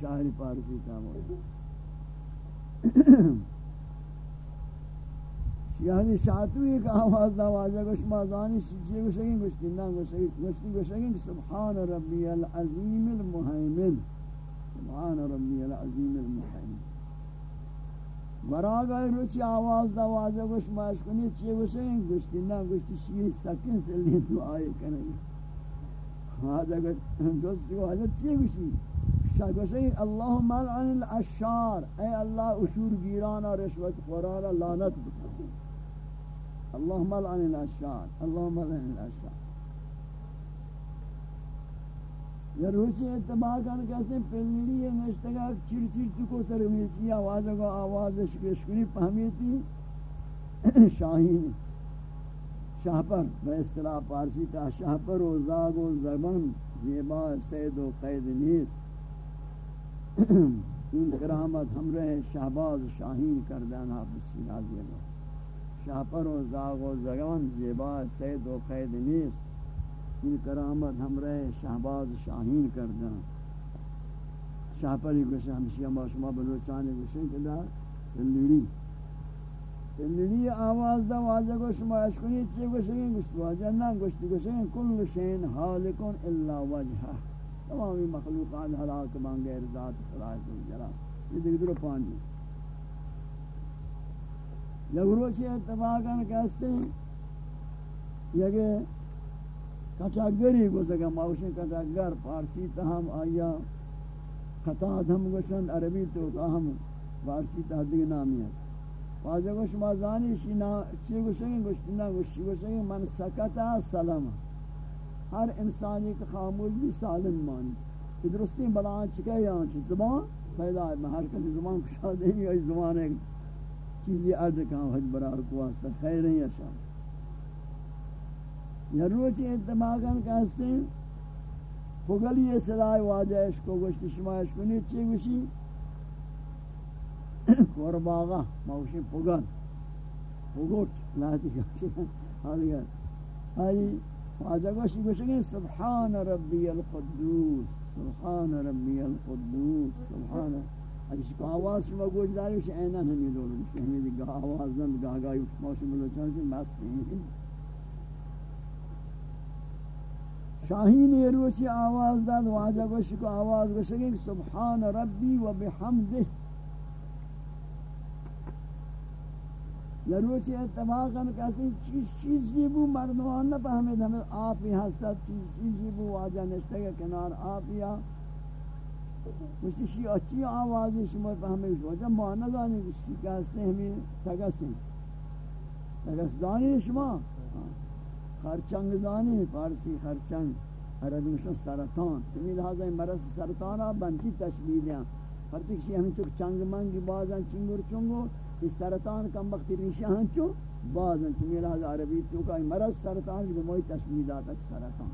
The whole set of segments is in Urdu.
شاعر پارسی کا یعنی شاعتوی کا آواز داوازہ گوش مازانی سجی گوشگین گوشتی نا گوشتی گوشگین سبحان ربی العظیم المحیمن۔ سبحان ربی العظیم المحیمن۔ براغ روچی آواز داوازہ گوش ماشکنی چی گوشگین گوشتی نا گوشتی شیئی سکن سے لی دعائی کرنگی هذا دوستی کو حضرت چی گوشی شاید شاگوشی اللهم لعن الاشار اے اللہ، اشور گیرانا رشوت خورانا لعنت بکن. اللهم لعن الاشار اللهم لعن الاشار یا روچی اتباع کن کسی پلنی نشتگا چیر چیر تو کو سر میسی آواز کو آواز شکشکنی پہمیتی، شاہین. شاہپر به اصطلاح پارسی تا شاہپر و زاگ و زبان زیبا، سید و قید نیست۔ این کرامت ہمرہ شہباز شاہین کردن حافظ شیرازی اللہ شاہپر و زاغ و زبان زیبا، سید و قید نیست۔ این کرامت ہمرہ شہباز شاہین کردن۔ شاہپری گوشہ ہمشیہ ما شما بلوچانی گوشن کدا لیڑی لیڑی آواز دا واجہ کو شما اشکنی چی گوشگین گوشت واجہ نا گوشتی گوشگین کل شین حالکن الا وجہہ تمامی مخلوقات حلاک بان غیر ذات خدای سے جرا یہ دیکھ درو پانی لگرو چی اتفاقاً کہستے ہیں یکے کچاگری گو سکا موشن کچاگر پارسی تاہم آیا خطا ہم گوشن عربی تو تاہم پارسی تحدیق نامی ہے واجہ کو شما زانی شینا، چی گوشنگی گوشتنا گوشتی گوشنگی من سکتا سلام ہر انسانی کا خاموش بھی سالم مانی درستی بلان چکے یہاں چی زبان پیدا ہے، ہر کسی زبان کشا دیں گی زبان ایک چیزی عرض کہاں حج برار کو واسطہ خیر نہیں اشاء یا روچی اتباقاً کہستے ہیں پگلی یہ صدای واجہ عشق گوشتی شما عشق نہیں چی گوشی؟ قرباغا موشی پگل پگوٹ لاتی گوشی حالی آئی واجہ گوشی گوشی سبحان ربی القدوس سبحان ربی القدوس سبحان اگر کو آواز شما گوش داری وش اینا ہمی دولو وش ہمی دیگا آواز دن گاہ گاہی موشی ملوچان سے مست ہیں شاہین یہ روچی آواز داد واجہ گوشی کو آواز گوشی سبحان ربی و بحمدہ لروچی اتفاقا کسی چیز چیزی بو مردمان نہ فهمید ہمیں آپ ہی ہستت چیز چیزی بو واجہ نشتے کے کنار آپ یا اسی شی اچھی آوازی شما فهمید؟ وجہ مانا دانی کسی کہستے ہمیں تگسیں تگس دانی شما؟ خرچنگ دانی فارسی خرچنگ. عربی مشن سرطان. چمی لحاظہ مرض سرطانا بنچی تشبیل ہیں ہر تکشی ہمیں چک چنگ منگی بازن چنگر چنگو اس سرطان کم وقت ریشہ ہن چو بعض ان میرا عربی تو کا مرض سرطان جی کی موئی تشمیدات سرطان.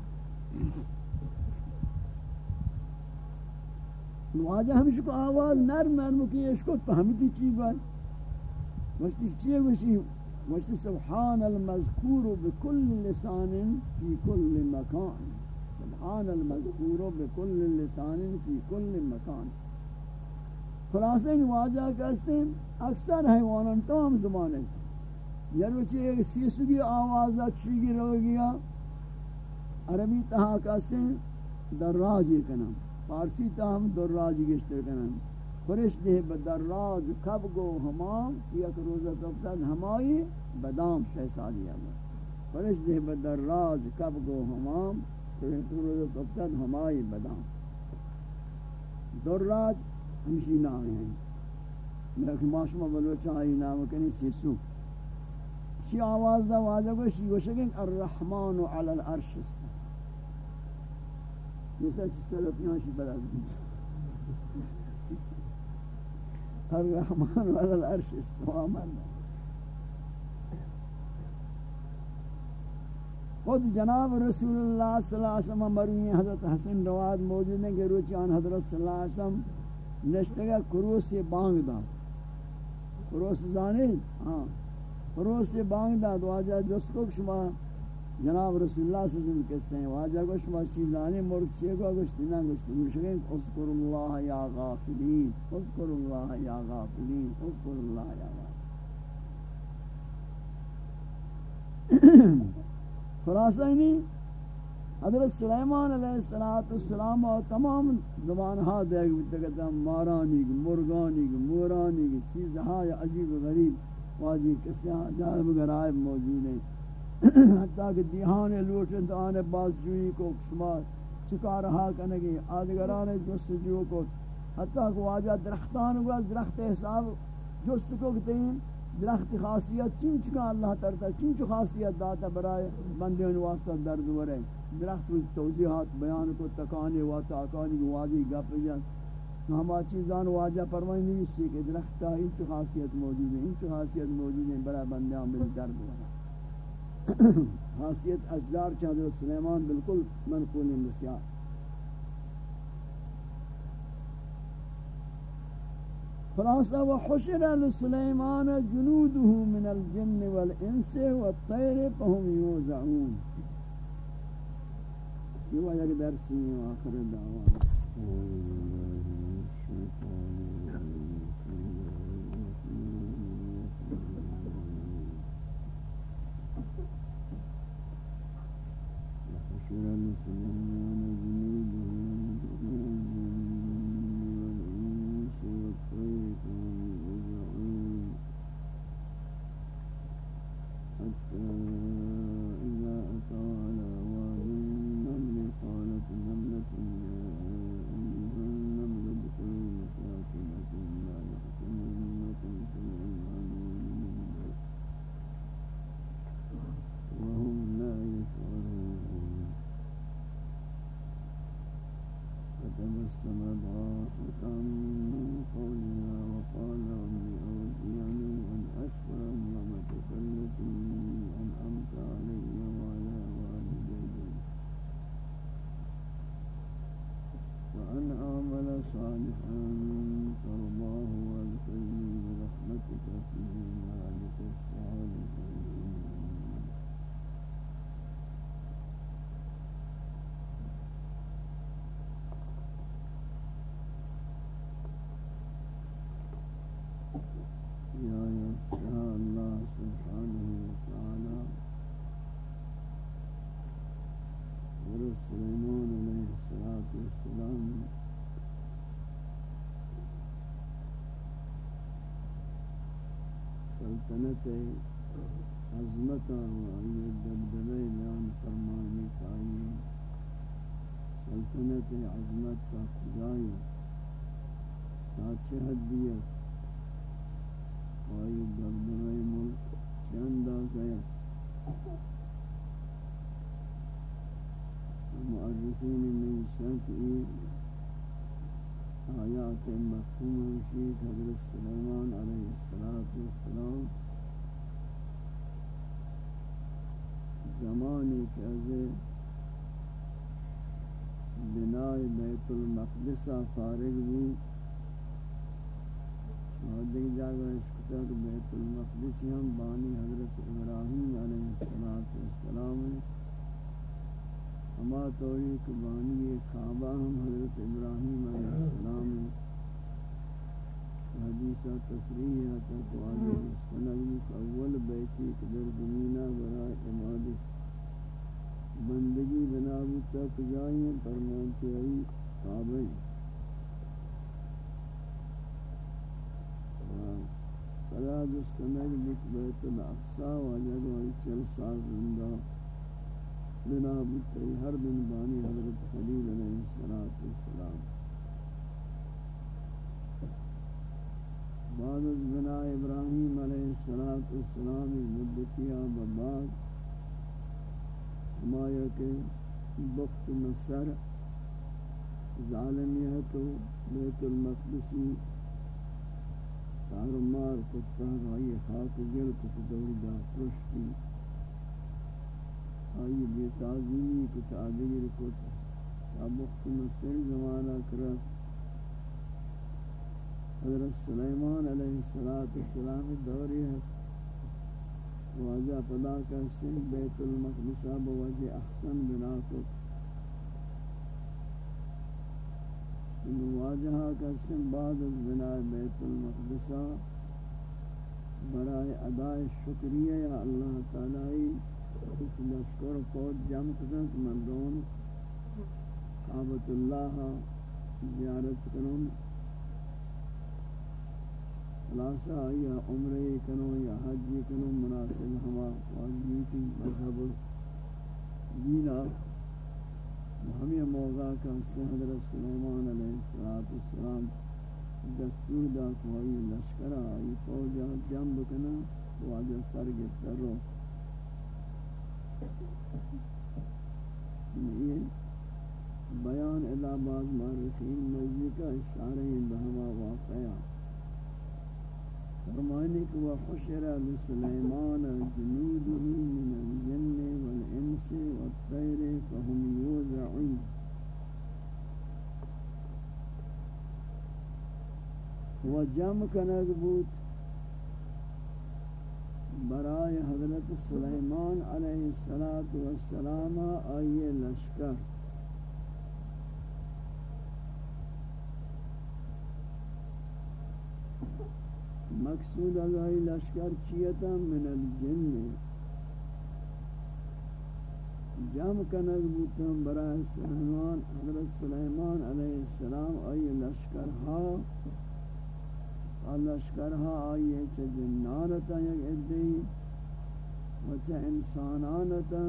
نواجہ ہمشہ کو آواز نرم نرم کی اس کو فهمتی چی بات وشتی چی وشی وشتی سبحان المذکور بكل لسان في كل مكان سبحان المذکور بكل لسان في كل مكان خلاصہ ان واجہ کہتے ہیں اکثر حیوانان تمام زمانے سے یعنی چی ایک سیسگی آوازہ چیگی رو گیا عربی تہا کہتے ہیں دراج کنم. فارسی تہا ہم دراج گشتر کنم فرش دے بدراج کب گو ہمام یک روزہ تفتد ہمائی بدام شہسالی اللہ فرش دے بدراج کب گو ہمام یک روزہ تفتد ہمائی بدام دراج ہمشی نام ہیں لیکن ماشما بلوچا آئی نام کنی سیسو شی آواز دا واجہ کو شی گوشکن الرحمن علی العرش است جیسا چیز طرفیان شی بلد الرحمن علی العرش است آمن خود جناب رسول اللہ صلی اللہ علیہ وسلم مروی حضرت حسن رواد موجود ہیں کہ روچان حضرت صلی اللہ علیہ وسلم نشتگا کروس بانگ دا. کروس زانی ہاں. کروس بانگ دا. دواجہ جس کو شما جناب رسول اللہ صلی اللہ علیہ وسلم کہتے ہیں واجہ گوش ما چیزانی مرد چیئے گو گوش دینا گوش دینا اذکر اللہ یا غافلین. اذکر اللہ یا غافلین. اذکر اللہ یا غافلین. خلاصہ ہی نہیں حضرت سلیمان علیہ السلام اور تمام زبان ہاں دیکھ بھی مارانی کی مرگانی کی مورانی کی چیز ہاں عجیب غریب واجی کسی ہاں جائب غرائب موجود ہیں۔ حتیٰ کہ دیہان لوٹن تو آنے باز جوئی کو شما چکا رہا کنگی آدگران جست جو کو۔ حتیٰ کہ واجہ درختان ہوا، درخت حساب جست کو کہتے ہیں درخت خاصیت چین چکا اللہ ترتا چین چو خاصیت داتا برای بندیان واسطہ درد ورے۔ درخت توضیحات، بیان کو تکانے و تاکانی کو واضح گپ جان ہما چیزان واجہ پروائی نہیں، اس سے کہ درختہ ان چو خاصیت موجود ہے ان خاصیت موجود ہے برای بندیان بل درد ورے خاصیت اشجار حضرت سلیمان بالکل منقول بسیار۔ خلاصہ وحشر لسلیمان جنوده من الجن والانس والطیر، فهم یوزعون۔ یہ وہ ایک درسی آخر دعوانا سلطنت عظمت آئی دبدبے بیان فرمانے چاہیے سلطنت عظمت کا خدای ساچہ حدیت. آئی دبدبے ملک چند آگیا معرفین میں شکئی آیات مفہوم شیخ حضرت سلیمان علیہ السلام زمانی کہ از بنائی بیت المقدسہ فارغ بھی اور دیکھ جاگا اشکتا کہ بیت المقدسی ہم بانی حضرت ابراہیم علیہ السلام ہما توری کہ بانی کعبہ ہم حضرت ابراہیم علیہ السلام حدیثہ تصریح ہے تو آگے سنگی اول بیتی قدر زمینہ برای امادس بندگی بنابی تک جائیں فرمان کے آئی کعبہ فلا جستمر بک بیت الاقصى وجد وی چل سال زندہ۔ بنابی تک ہر دن بانی حضرت خلیل علیہ السلام بعد از بنا ابراہیم علیہ السلام مدتیا بباد ہمایا کے بخت مصر ظالمیت و بیت المقدسی تارمار کتا آئی خاک گل کت دوری دا پرشتی۔ آئی بے تعظیمی کت آدگر کت بخت مصر زمانہ کرت حضرت سلیمان علیہ السلام دوری ہے۔ واجہ پدا کا سن بیت المقدسہ بوجہ احسن بنا کو۔ واجہ کا سن بعد از بنا بیت المقدسہ برائے ادائے شکریہ یا اللہ تعالی۔ اس لشکر کو جمع کرن مردون کعبۃ اللہ زیارت کرن خلاصہ، یا عمرے کنو یا حج کنو مناسب ہما واجبی مذہب دینا ہمیں موقع کا سے حضرت سلیمان علیہ السلام دستور دا کوئی لشکر آئی فوجا جنب کنا واجہ سر گفتا رو یہ بیان الاباد مارخین نزدیکہ اشارہ بہما واقعہ فرمانی کہ وحشر لسلیمان جنوده من الجن والانس والطير فهم يوزعون وجمع کنگ بود برای حضرت سلیمان علیہ السلام آئیے لشکر. مقصود ازائی لشکر چیتا؟ من الجن. جمع کنگ بوتم برای سلیمان، حضرت سلیمان علیہ السلام آئی لشکر ہا لشکر ہا آئی چھ جنانتا یک ادئی و چھ انسانانتا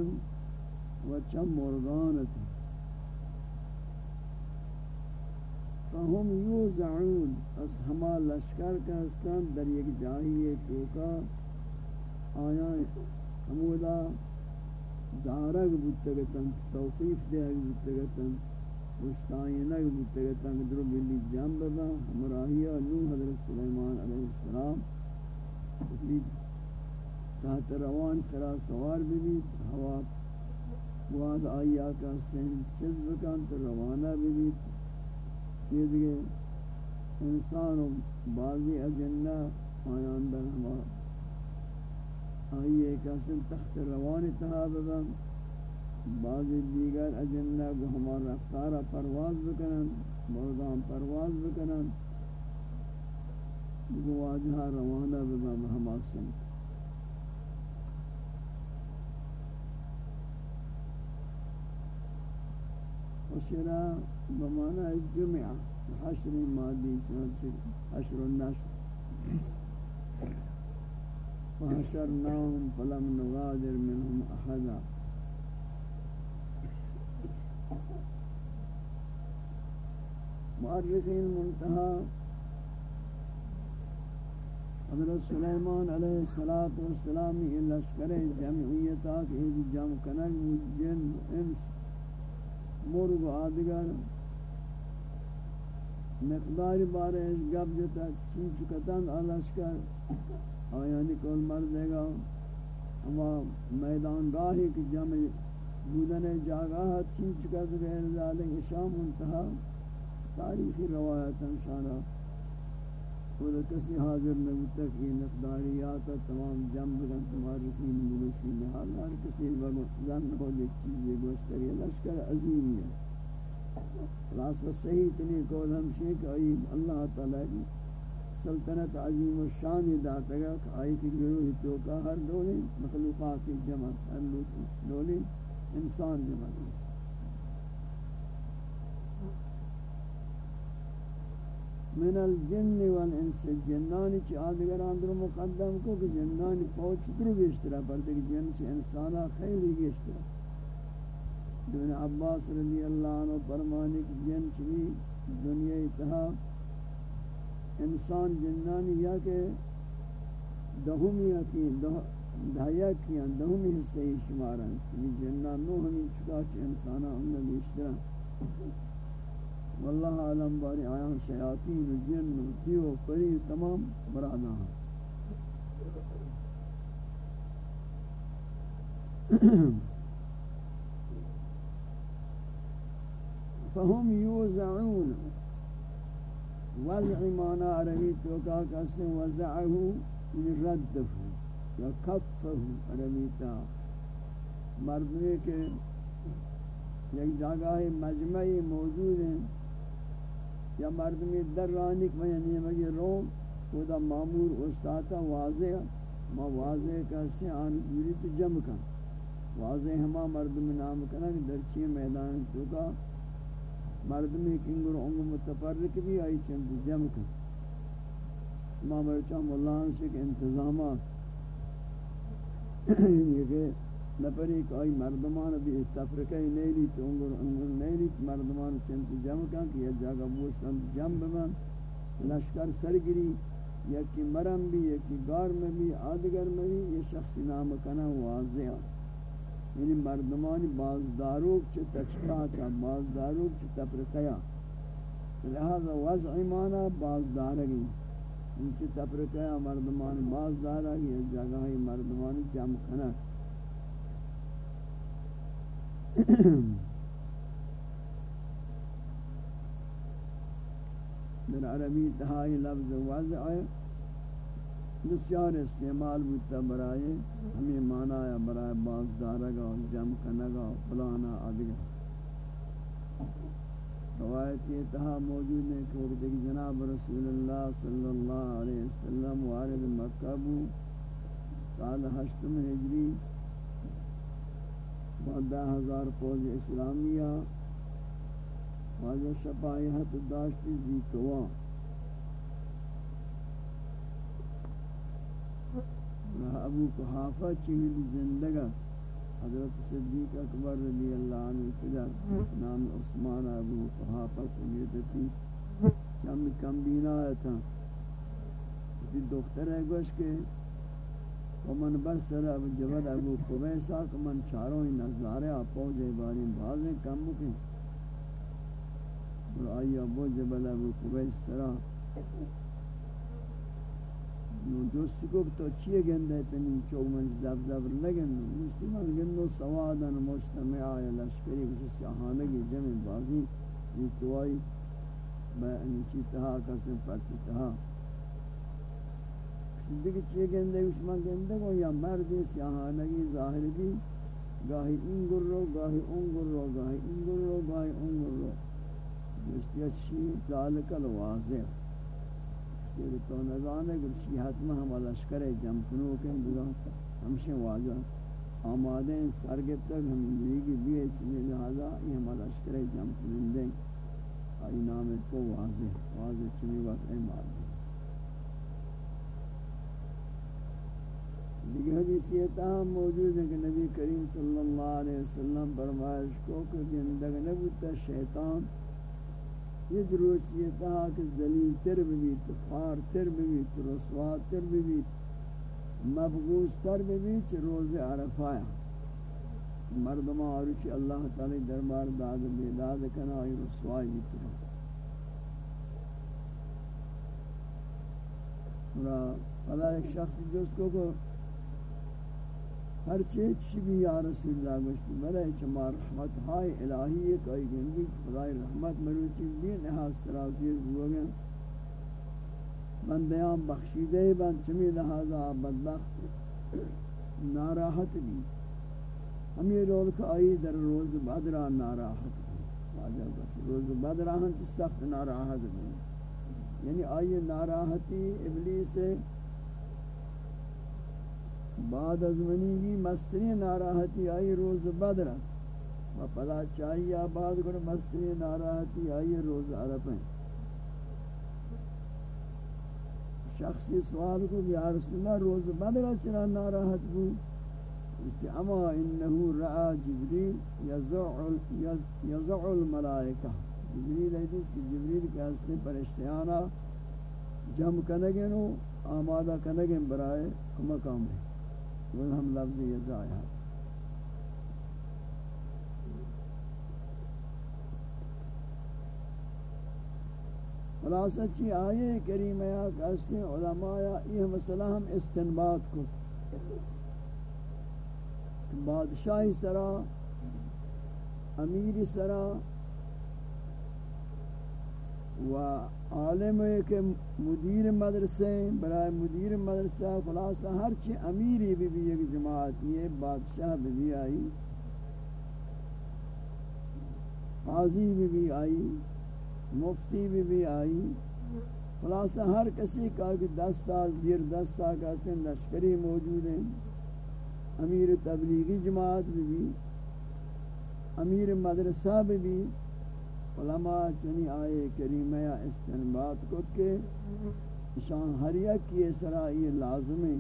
و چھ مرغانتا فهم یوزعون، از ہما لشکر کا استان در یک جاہی توکا آیا ہمودا دارگ بودتگتن توقیف دیگ بودتگتن مستعینک بودتگتن درو بلی جنب با ہمراہیہ نو حضرت سلیمان علیہ السلام۔ تحت روان سرا سوار بھی ہوا واد آیا کا سن چیز بکن تو روانہ بھی یہ دیگه انسان و بعضی اجنہ آیان در ہما آئیے کسن تحت روان تحاببا بعضی دیگر اجنہ کو ہمارا رفتارہ پرواز بکنن، مردان پرواز بکنن گواجہ روانہ ببا ہما سنت حشرہ بمعنى الجمعة حشر مادی مادي حشر النشر فحشرناهم فلم نغادر منهم أحدا مؤرخين منتهى حضرت سلیمان علیہ الصلوۃ والسلام یہ لشکر جمعیتات یہ جمع کنگ جن انس، مرغ آدگر مقدار بارے اس گب جتا چون چکتن آلشکر آیانی کل مر دے گا۔ اما میدان گاہی کی جمع بودن جاگاہ چون چکت غیر ذالک شام انتہا تاریخی روایت انشاءاللہ وہ کسی حاضر نبی تک یہ مقداریات تمام جمع بگن تمہاری کی ملوسی لحال ہر کسی بگن زن ہو دیکھ چیزیں گوشتری لشکر عظیم ہے۔ خلاص صحیح تنی قول ہمشی کہ آئی اللہ تعالی کی سلطنت عظیم و شان داتا گا کہ آئی کی گروہ توکا ہر دولی مخلوقات جمع، ہر دولی انسان جمع من الجن والانس، جنانی چی آدگر اندر مقدم کو کہ جنانی پوچ درو گشترا پر دیکھ جن سے انسانا خیلی گشترا ابن عباس رضی اللہ عنہ فرمانے کہ جن چوی دنیا اتہا انسان جنانی یا کہ دہمی کی دہیا کیا دہمی حصے ہی شمارن یعنی جنان نو ہمیں چکا چھ انسانا ہم نے بیشترا واللہ عالم باری آیان شیاطین جن و تیو پری تمام برادہ ہیں۔ فهم يوزعون وزع مانا عربی توکا کسن وزعه رده یا کفہ عربیتا مردمی کے یک جگہ مجمعی موجود ہیں۔ یا مردمی در رانک میں یعنی مگی روم، خدا معمور استاتا واضح ما واضح کہتے آن جوری تو جمع کن. واضح ہما مردم نام کنا کہ در چی میدان چکا مردمی کنگر عمر متفرق بھی آئی چند جمع کن. ما مرچا ملان سے کہ انتظامات یہ یعنی کہ نپری کہ آئی مردمان بھی تفرقہ نیلی تو انگر انگر نیلی مردمان چند جمع کن کہ یہ جاگہ بوشتن جمع بمن. لشکر سرگری یکی مرم بھی یکی گار میں بھی آدگر میں بھی یہ شخص نام کنا واضح یعنی مردمانی بازداروک چھ تچکا چھ بازداروک چھ تفرقیا لہذا وضع مانا بازدارگی ان چھ تفرقیا مردمان بازدارگی یہ جگہ مردمانی جمع کنا در عربی تہائی لفظ وضع ہے بسیار استعمال بودتا برائے، ہمیں مانا یا برائے باز دارگا جم کنگا فلانا آدھگا روایت یہ تہا موجود ہے کہ وقت ایک جناب رسول اللہ صلی اللہ علیہ وسلم وارد مکہ بو، سال ہشتم ہجری بادہ ہزار فوج اسلامیہ واجہ شفایحت داشتی زیتوان ابو قحافہ چیل زندگا حضرت صدیق اکبر رضی اللہ عنہ کجا نام عثمان ابو قحافہ کنیتتی چم کم بینا تھا۔ دختر ہے گوش کے۔ ومن برسر ابو جبد ابو قبیسا کمن چاروں ہی نظارے آپو جے باری بھازیں کم بکیں۔ اور آئی ابو جبل ابو قبیس سرا۔ نو دوستی کو تو چیئے گندے تنی چوک من زب زب لگن مسلمان گندو سوادن مجتمع آیا لشکری کسی سیاحانگی جمع بازی یہ توائی میں انچی تہا، کسن پرچی تہا۔ دیکھ چیئے گندے اس من گندے کو یا مردی سیاهانگی ظاهر بی گاهی سیاحانگی ظاہر بھی گاہی ان گرو گاہی ان گرو گاہی ان گرو گاہی ان گرو دوستی اچھی ذالک الواضح کہ تو نظانے کہ شیحت میں ہم لشکر جم کنو کہ ہمشہ واضح. آمادے سرگت تک ہم لیگی بھی چنے لہذا یہ ہم لشکر جم کنندے آئی نام کو واضح. واضح چنے واس اے مار دیگر حدیث یہ موجود ہے کہ نبی کریم صلی اللہ علیہ وسلم فرمائش کو کہ زندگ نبوتا شیطان یہ ضرورت یہ تھا کہ ذلیل تر بھی خار تر بھی رسوا تر بھی مبغوث تر بھی روز عرفہ مردمہ عرش اللہ تعالی دربار داد بیداد کنا ای رسوائی بھی اور فلا ایک شخص جو کو کو ہر چیز چی بھی یا رسول اللہ گوشتی بلے چما رحمت ہائی الہی ایک آئی گندی خدای رحمت مروچی بھی نحاس سرازیر ہوگا بندیان بخشیدے بند چمی لہذا بدبخت، ناراحت بھی ہم یہ رول کا آئی در روز بدرہ ناراحت بھی روز بدرہ ہم سخت ناراحت بھی یعنی آئی ناراحتی ابلیس سے بعد از منی بھی مستری ناراحتی آئی روز بدر و پلا چاہیے آباد کر مستری ناراحتی آئی روز عرب ہیں. شخصی سوال کو یا رسول اللہ روز بدر چرا ناراحت بو؟ اما انہو رعا جبریل یزع الملائکہ. جبریل حدیث کی جبریل کے حسن پر اشتیانا جم کنگن و آمادہ کنگن برائے کمکام ہے. وہ ہم لفظ یہ ضائع خلاصہ چی آئے کریمہ یا کہستے علماء یہ مسئلہ ہم استنباد کو۔ بادشاہی سرا، امیر سرا و عالم ہے کہ مدیر مدرسے، برائے مدیر مدرسہ، خلاصہ ہر چی امیری بھی بھی ایک جماعت، یہ بادشاہ بھی بھی آئی، قاضی بھی بھی آئی، مفتی بھی بھی آئی، خلاصہ ہر کسی کا کہ دس سال دیر دس سال کا سن لشکری موجود ہیں، امیر تبلیغی جماعت بھی بھی، امیر مدرسہ بھی بھی علماء چنی آئے کریمہ یا استنباد کو کہ شان ہر یک کی سرائی لازم ہے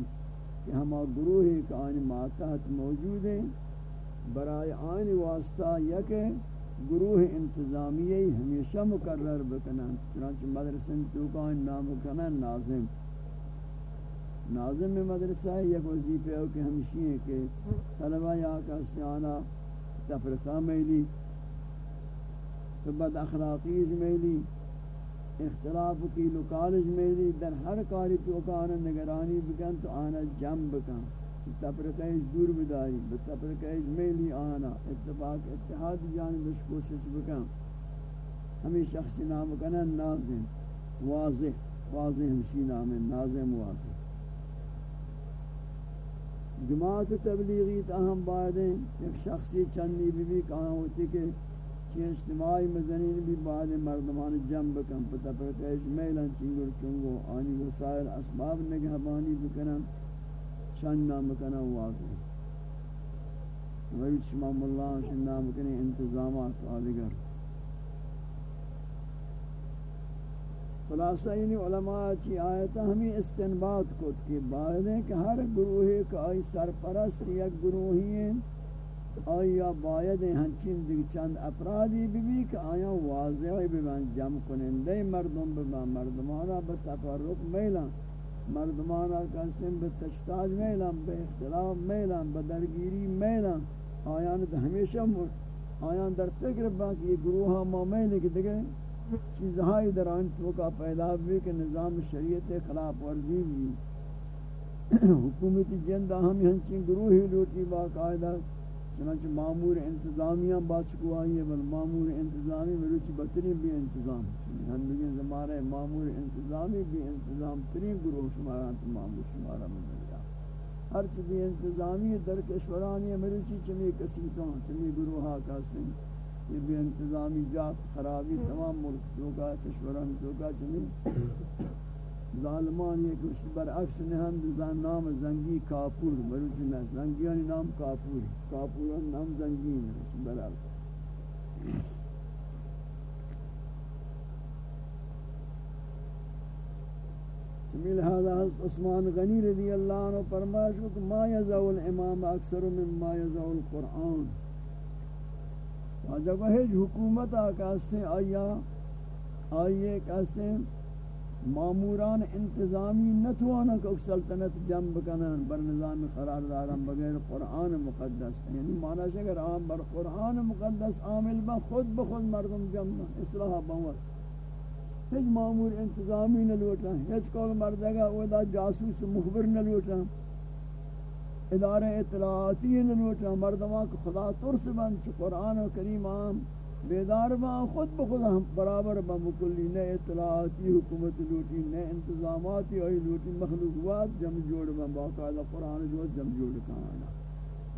کہ ہما گروہ ایک آن ماتحت موجود ہیں۔ برائے آن واسطہ یک گروہ انتظامیہ ہمیشہ مقرر بکنن، چنانچہ مدرسن چوکان نام کنن ناظم۔ ناظم مدرسہ ہے یک وظیفہ ہو کہ ہمشی ہے کہ طلبہ یا کا سیانہ تفرقہ میلی تو بد اخلاقی میلی اختلاف کی لکالج میلی در ہر کاری تو آنا نگرانی بکن تو آنا جم بکن۔ تفرقہ دور بداری بتفرقہ میلی آنا، اتفاق اتحاد جانبش کوشش بکن۔ ہمیں شخص نام کنن نازم، واضح واضح ہمشی نام، نازم واضح۔ جماعت تبلیغی تاہم بعدیں ایک شخصی چندی بھی بھی کہاں ہوتی کہ چی اجتماعی مزنین بھی بعد مردمان جنب کن پتا پرکش میلن چنگر چنگو آنی وسائل اسباب نگہبانی بکنن شن نام کنن واقعی ویچ شمام اللہ شن نام کنن انتظامات آدگر. خلاصہ یعنی علماء چی آیتا ہمیں استنباد کو کہ بعد ہے کہ ہر گروہ کا آئی سرپرست یک گروہی ہیں آیا باید ہنچین دیگه چند افرادی بھی کہ آیا واضح ببن جمع کنندے مردم ببن مردمانا بتفرق میلا مردمانا قسم بتشتاج میلا بے اختلاف میلن میلا بدرگیری میلا آیان تو ہمیشہ آیان در فکر باقی یہ گروہ مومیلی کی دیگه چیزہائی در آن توکا پیدا بھی کہ نظام شریعت خلاف ورزی بھی حکومتی جندہ ہم ہنچین گروہی لوٹی باقاعدہ چنانچہ معمور انتظامیہ بات کو آئی ہے، بل معمور انتظامی مروچی بطرین بھی انتظام یعنی ہم بگیں زمارے معمور انتظامی بھی انتظام ترین گروہ شمارا تو معمور شمارا مدریا ہر چیزی انتظامی در کشورانی مروچی چمی کسی تو چمی گروہ آکا سن۔ یہ بھی انتظامی جات، خرابی، تمام ملک جو کا کشوران جو کا چمی ظالمان یہ کچھ برعکس نہند زن نام زنگی کافور بلوچ نہ زنگیان نام کافور کافور نام زنگی برعکس سمیل هذا عثمان غنی رضی اللہ عنہ فرمائش کہ ما یزعو الامام اکثر من ما یزعو القرآن جب ہے حکومت آکاس سے آیا آئیے کہتے ہیں ماموران انتظامی نتوانا کہ سلطنت جنب کنن بر نظام قرار دارن بغیر قرآن مقدس. یعنی معنی ہے اگر عام بر قرآن مقدس عامل با خود بخود مردم جنب اصلاح بانور ہیچ مامور انتظامی نلوٹا ہیچ کول مردگا اودا جاسوس مخبر نلوٹا ادارہ اطلاعاتی نلوٹا مردمان کو خدا ترس بند چھ قرآن و کریم عام بیدار با خود بخود ہم برابر با مکلی نئے اطلاعاتی حکومت لوٹی، نئے انتظاماتی آئی لوٹی، مخلوقات جم جوڑ با باقاعدہ قرآن جو جم جوڑ کانا۔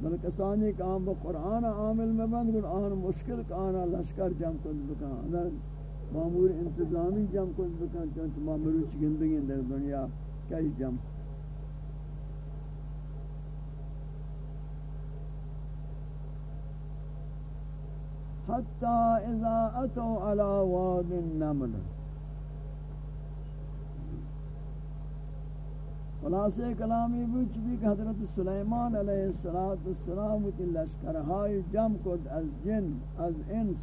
بلکہ ثانی کام با قرآن عامل میں بند گر آن مشکل کانا، لشکر جم کن بکانا۔ معمور انتظامی جم کن بکانا چونچہ معمروچ گندگی در دنیا کئی جم حتى اذا اتوا على واد النمل. خلاصے کلامی بچ بھی کہ حضرت سلیمان علیہ السلام کی لشکرہائی جم کد از جن، از انس،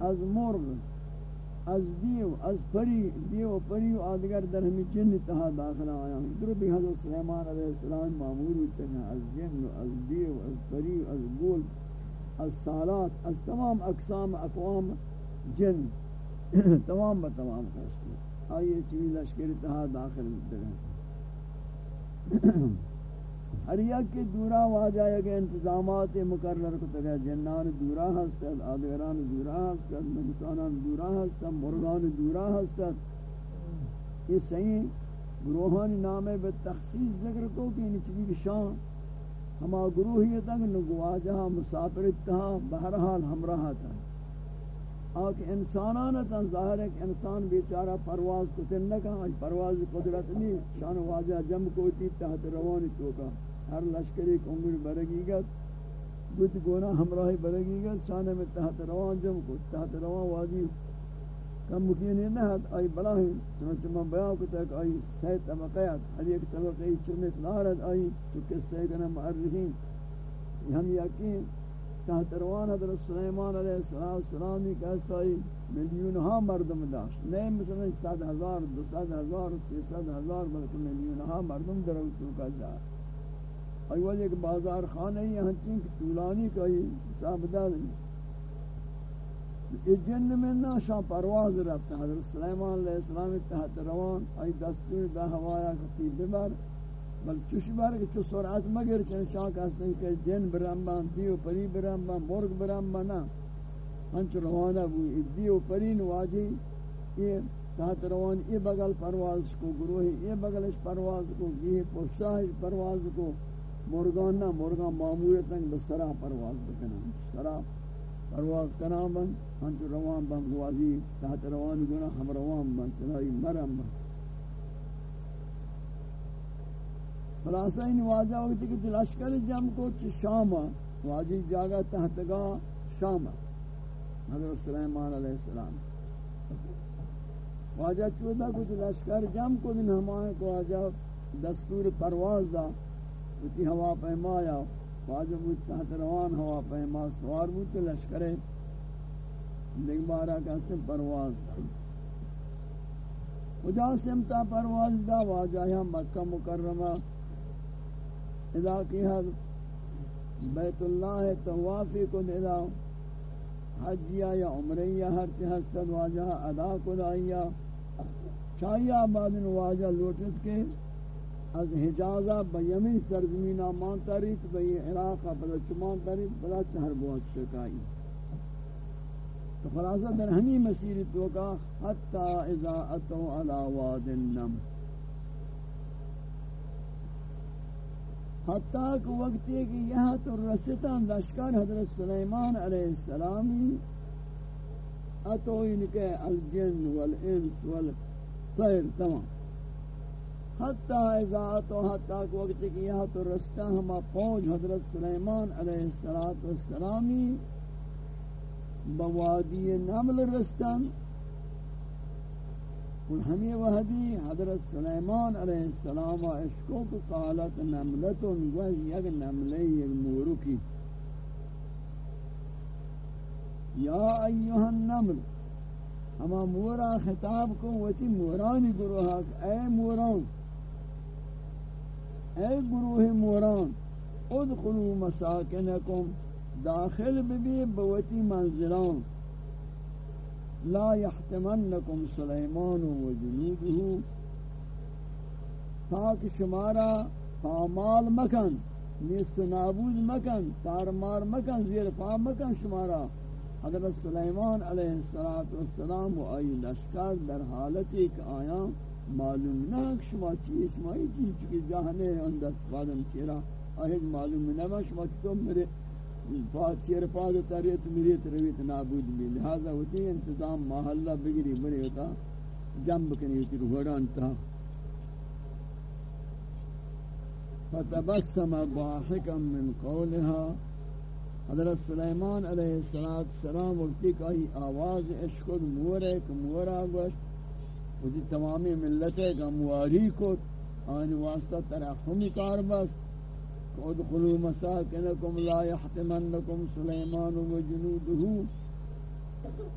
از مرغ، از دیو، از پری، دیو پری و آدگر در ہمیں جن تہا داخل آیا ہوں۔ در بھی حضرت سلیمان علیہ السلام معمول ہوتے ہیں از جن از دیو، از پری از گول از سالات، از تمام اقسام، اقوام جن، تمام با تمام قسم آئیے چیزی لشکر اتحاد داخل مدر ہیں ہر یک کی دورا واجہ یک انتظامات مقرر کو تگہ جنان دورا ہستد آدگران دورا ہستد منسانان دورا ہستد مرغان دورا ہستد یہ صحیح گروہانی نامے بے تخصیص ذکر کو کہ انچلی بشان ہما گروہیتا کہ نگواجہ مسافر اتہا بہرحال ہمراہ تھا۔ آکھ انسانانتا ظاہر ہے کہ انسان بیچارہ پرواز کو تنکا آج پرواز قدرت نہیں شان واجہ جم کو تی تحت روانی چوکا۔ ہر لشکری کنگل برگی گت بوت گونا ہمراہی برگی گت شان میں تحت روان جم کو، تحت روان واجی۔ کم مکینی نہ ہے آئی بلاہی چنانچہ میں بیان کو تک آئی سی طبقیت ہر ایک طبقی چمت لارد آئی تو کس سے کنا معرفین۔ ہم یقین تحت روان حضرت سلیمان علیہ السلام کا سائی ملیون ہاں مردم داشت۔ نہیں مثلا سات ہزار، دو سات ہزار، سی سات ہزار، بلکہ ملیون ہاں مردم در تو کا جا۔ اور وہ ایک بازار خانہ ہی ہاں چین طولانی کا ہی حساب دا یہ جن میں نہ شان پرواز رہتا حضرت سلیمان علیہ السلام تحت روان ای دستور دا ہوایا خطیب بر بل چوش بار کہ چو سرعت مگر چن شاک ہستن کہ جن برامبان دیو پری برامبان مرگ برامبان نا۔ ہنچ روانہ بو دیو پری نواجی یہ تحت روان، یہ بغل پرواز کو گروہ یہ بغلش پرواز کو، یہ پوشتاش پرواز کو مرگان نا مرگان معمولیتاں بسرا پرواز بکنا سرا پرواز کنا بن ہنچ روان بن گوازی تحت روان گنا ہم روان بن، چنائی مرم بن۔ خلاصہ ان واجہ ہوتی کہ لشکر جم کو شام واجی جاگا تحتگا شام حضرت سلیمان علیہ السلام۔ واجہ چودہ کچھ لشکر جم کو دن ہمارے کو واجہ دستور پرواز دا اتی ہوا پیمایا واجہ بود تحت روان ہوا پیما سوار بود لشکر دیکھ بارا کیسے پرواز دا اجا سمتا پرواز دا، واجہ یہاں مکہ مکرمہ۔ اذا کی حد بیت اللہ توافی کو اذا حجیہ یا عمریہ، ہر تحسد واجہ، ادا کو دائیہ شاہیہ آباد واجہ لوٹت کے۔ از حجازہ بیمی سرزمینہ مان تاریت بی عراقہ بلا چمان تاریت بلا چہر بہت شکائی۔ تو خلاصہ در ہمی مسیری تو کا حتی اذا اتو علا واد النم۔ حتیٰ کہ وقت ہے کہ یہاں تو رسطان لشکر حضرت سلیمان علیہ السلام اتو ان کے الجن والانس والطیر، تمام۔ حتیٰ اذا اتو حتیٰ کہ وقت ہے کہ یہاں تو رسطہ ہما پوج حضرت سلیمان علیہ السلامی بوادی نمل رستان ہمیں وحدی حضرت سلیمان علیہ السلام اشکو کو قالت نملتن و یک نملی یک مورکی۔ یا ایوہ النمل، ہما مورا خطاب کو وچی مورانی گروہ اے موران اے گروہ موران، ادخلوا مساکنکم، داخل ببی بوتی منزلان. لا يحتمنكم سليمان وجنوده تاک شمارا، پامال مکن، نیست نابود مکن، تارمار مکن، زیر پا مکن شمارا. حضرت سلیمان علیہ السلام و آئی لشکر در حالت ایک آیا معلوم نہ شما چیز، شما ہی چکی جاہنے اندر پادم چیرا آئیت معلوم نہ شما چکو میرے چیر پاد تاریت میریت رویت نابود بھی۔ لہذا ہوتی انتظام محلہ بگری بڑی ہوتا، جنب کنی ہوتی روڑان تا۔ فتبسم ضاحکا من قولها حضرت سلیمان علیہ السلام وقتی کا ہی آواز اشکد مورے کہ مورا گوشت اسی تمامی ملتے کا مواری کو آنی واسطہ ترحمی کار بس. ادخلوا مساكنكم لا يحتمنكم سليمان وجنوده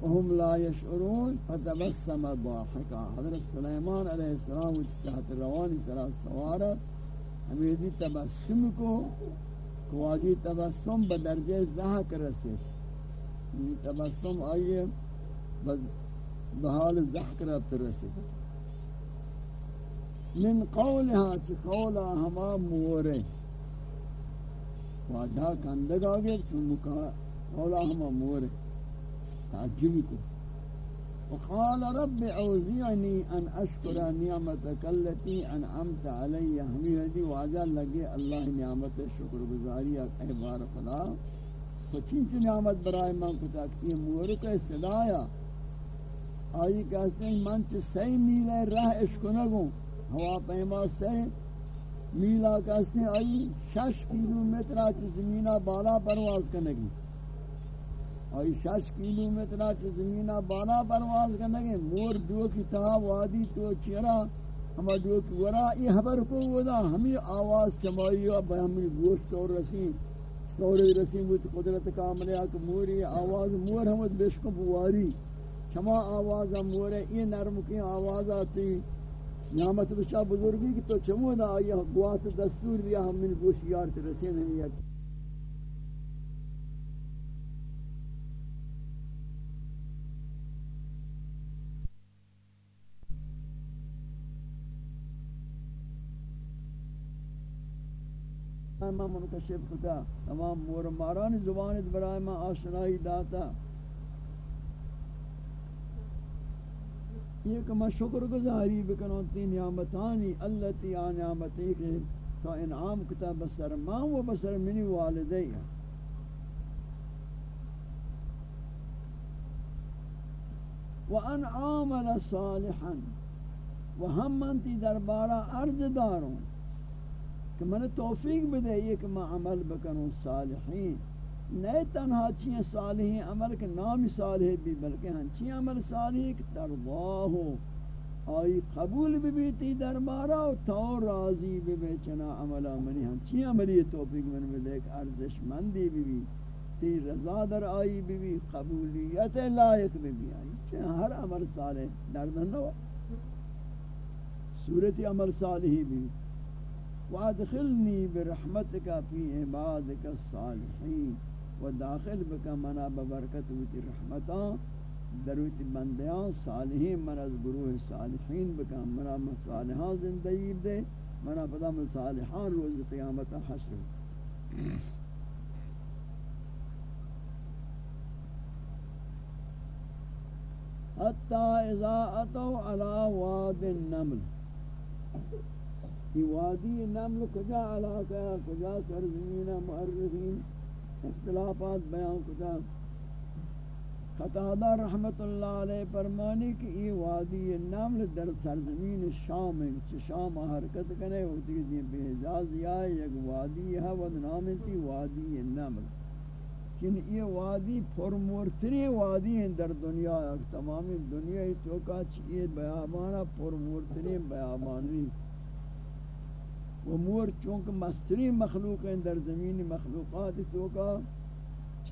وهم لا يشعرون فتبسم ضاحكا حضرت سلیمان علیہ السلام تحت روانی طرح سوارا ہمیدی تبسم کو. کواجی تبسم بدرجہ زہک رسے تبسم آئیے بحال زہک رفت رسے من قولها چی قولا ہما مورے۔ واجہ کندگ آگے چون مکا اولا ہما مور تعجب کو۔ وقال رب اوزعني ان اشكر نعمتك التي انعمت علي ہمیں دی واجہ لگے اللہ نعمت شکر گزاری اے بار خدا تو چیز نعمت برائے من کو تک یہ کا صدایا آئی کہتے ہیں من چھ سی میل راہ اشکنگوں ہوا پیما سی میلا کہتے ہیں آئی شش کلومیتر چھ زمینہ بالا پرواز کنگی آئی شش کلومیتر چھ زمینہ بالا پرواز کنگی مور دو کی تہا وادی تو چیرا، ہما دو کی ورا یہ حبر کو ودا۔ ہمیں آواز چمائی و ہمیں گوشت اور رسیم سورے رسیم قدرت کاملے آکھ موری آواز مور ہمیں بشکو بواری۔ شما آواز مورے یہ نرم کی آواز آتی نعمت بشا بزرگی کی تو چمو نہ آیا گواس دستور دیا، ہم من گوشیار سے رسے نہیں۔ ہے میں منکشف کتا تمام مور ماران زبان برائے میں آشنائی داتا۔ یہ کہ میں شکر گزاری بکنوں تی نعمتانی اللہ تی نعمتی کے تو انعام کتا بسر ماں و بسر منی والدی وان عامل صالحا. و ہم من تی دربارہ عرض داروں کہ من توفیق بدے یہ کہ میں عمل بکنوں صالحین. نئے تنہا چیئے صالحی عمل کے نام صالح بھی، بلکہ ہاں ہن چیئے عمل صالح کہ ترواہو آئی قبول بھی بیتی دربارا و تو راضی بھی بیچنا عملہ منی ہن ہاں چیئے عملی توفیق من میں دیکھ ارزش مندی بھی بھی تی رضا در آئی بھی بھی قبولیت لائق بھی بھی آئی چیئے ہر عمل صالح دردن نو۔ صورت عمل صالحی بھی۔ وادخلنی برحمتک فی عبادک الصالحین و داخل بکا منا ببرکت ویتی رحمتان درویتی بندیان صالحین من از گروہ صالحین بکا منا صالحان زندگی دے منا پدا من صالحان روز قیامت حشر. حتی اذا اتو علا واد النمل. یہ وادی نمل کجا علاقہ کجا سرزمین مؤرخین؟ اختلافات بیان کتا خطادہ رحمت اللہ علیہ فرمانی کہ یہ وادی نمل در سرزمین شام ہے چھ شام حرکت کنے ہوتی ہے بے اجاز یا یک وادی ہے ود نام تی وادی نمل۔ کن یہ وادی پرمورتری وادی ہیں در دنیا تمامی دنیا ہی توکا چیئے بیابانا پرمورتری بیابانی و مور چونکہ مستری مخلوق ہیں در زمین مخلوقات تو کا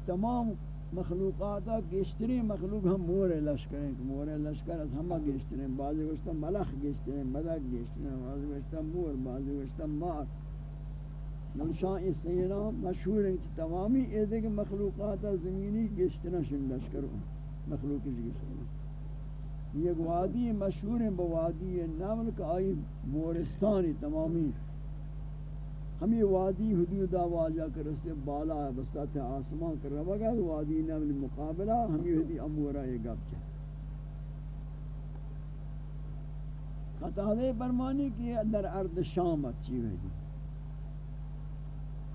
تمام مخلوقات گشتری مخلوق ہم مور لشکر ہیں مور لشکر از ہمہ گشتر ہیں بعضی گشتہ ملخ گشتر ہیں مدک گشتر ہیں بعضی گشتہ مور، بعضی گشتہ مار. نلشان اس سینا مشہور ہیں تمامی ایدے کے مخلوقات زمینی گشتر ہیں لشکر مخلوق جی گشتر یہ وادی مشہور ہیں بوادی نامل کا آئی مورستانی تمامی ہم یہ وادی حدود آوازہ کر رسے بالا بسات آسمان کر رہا گا وادی نمل مقابلہ ہم یہ حدی امورہ یہ گپ چاہ خطالے فرمانی کی در ارد شامت چی ہوئی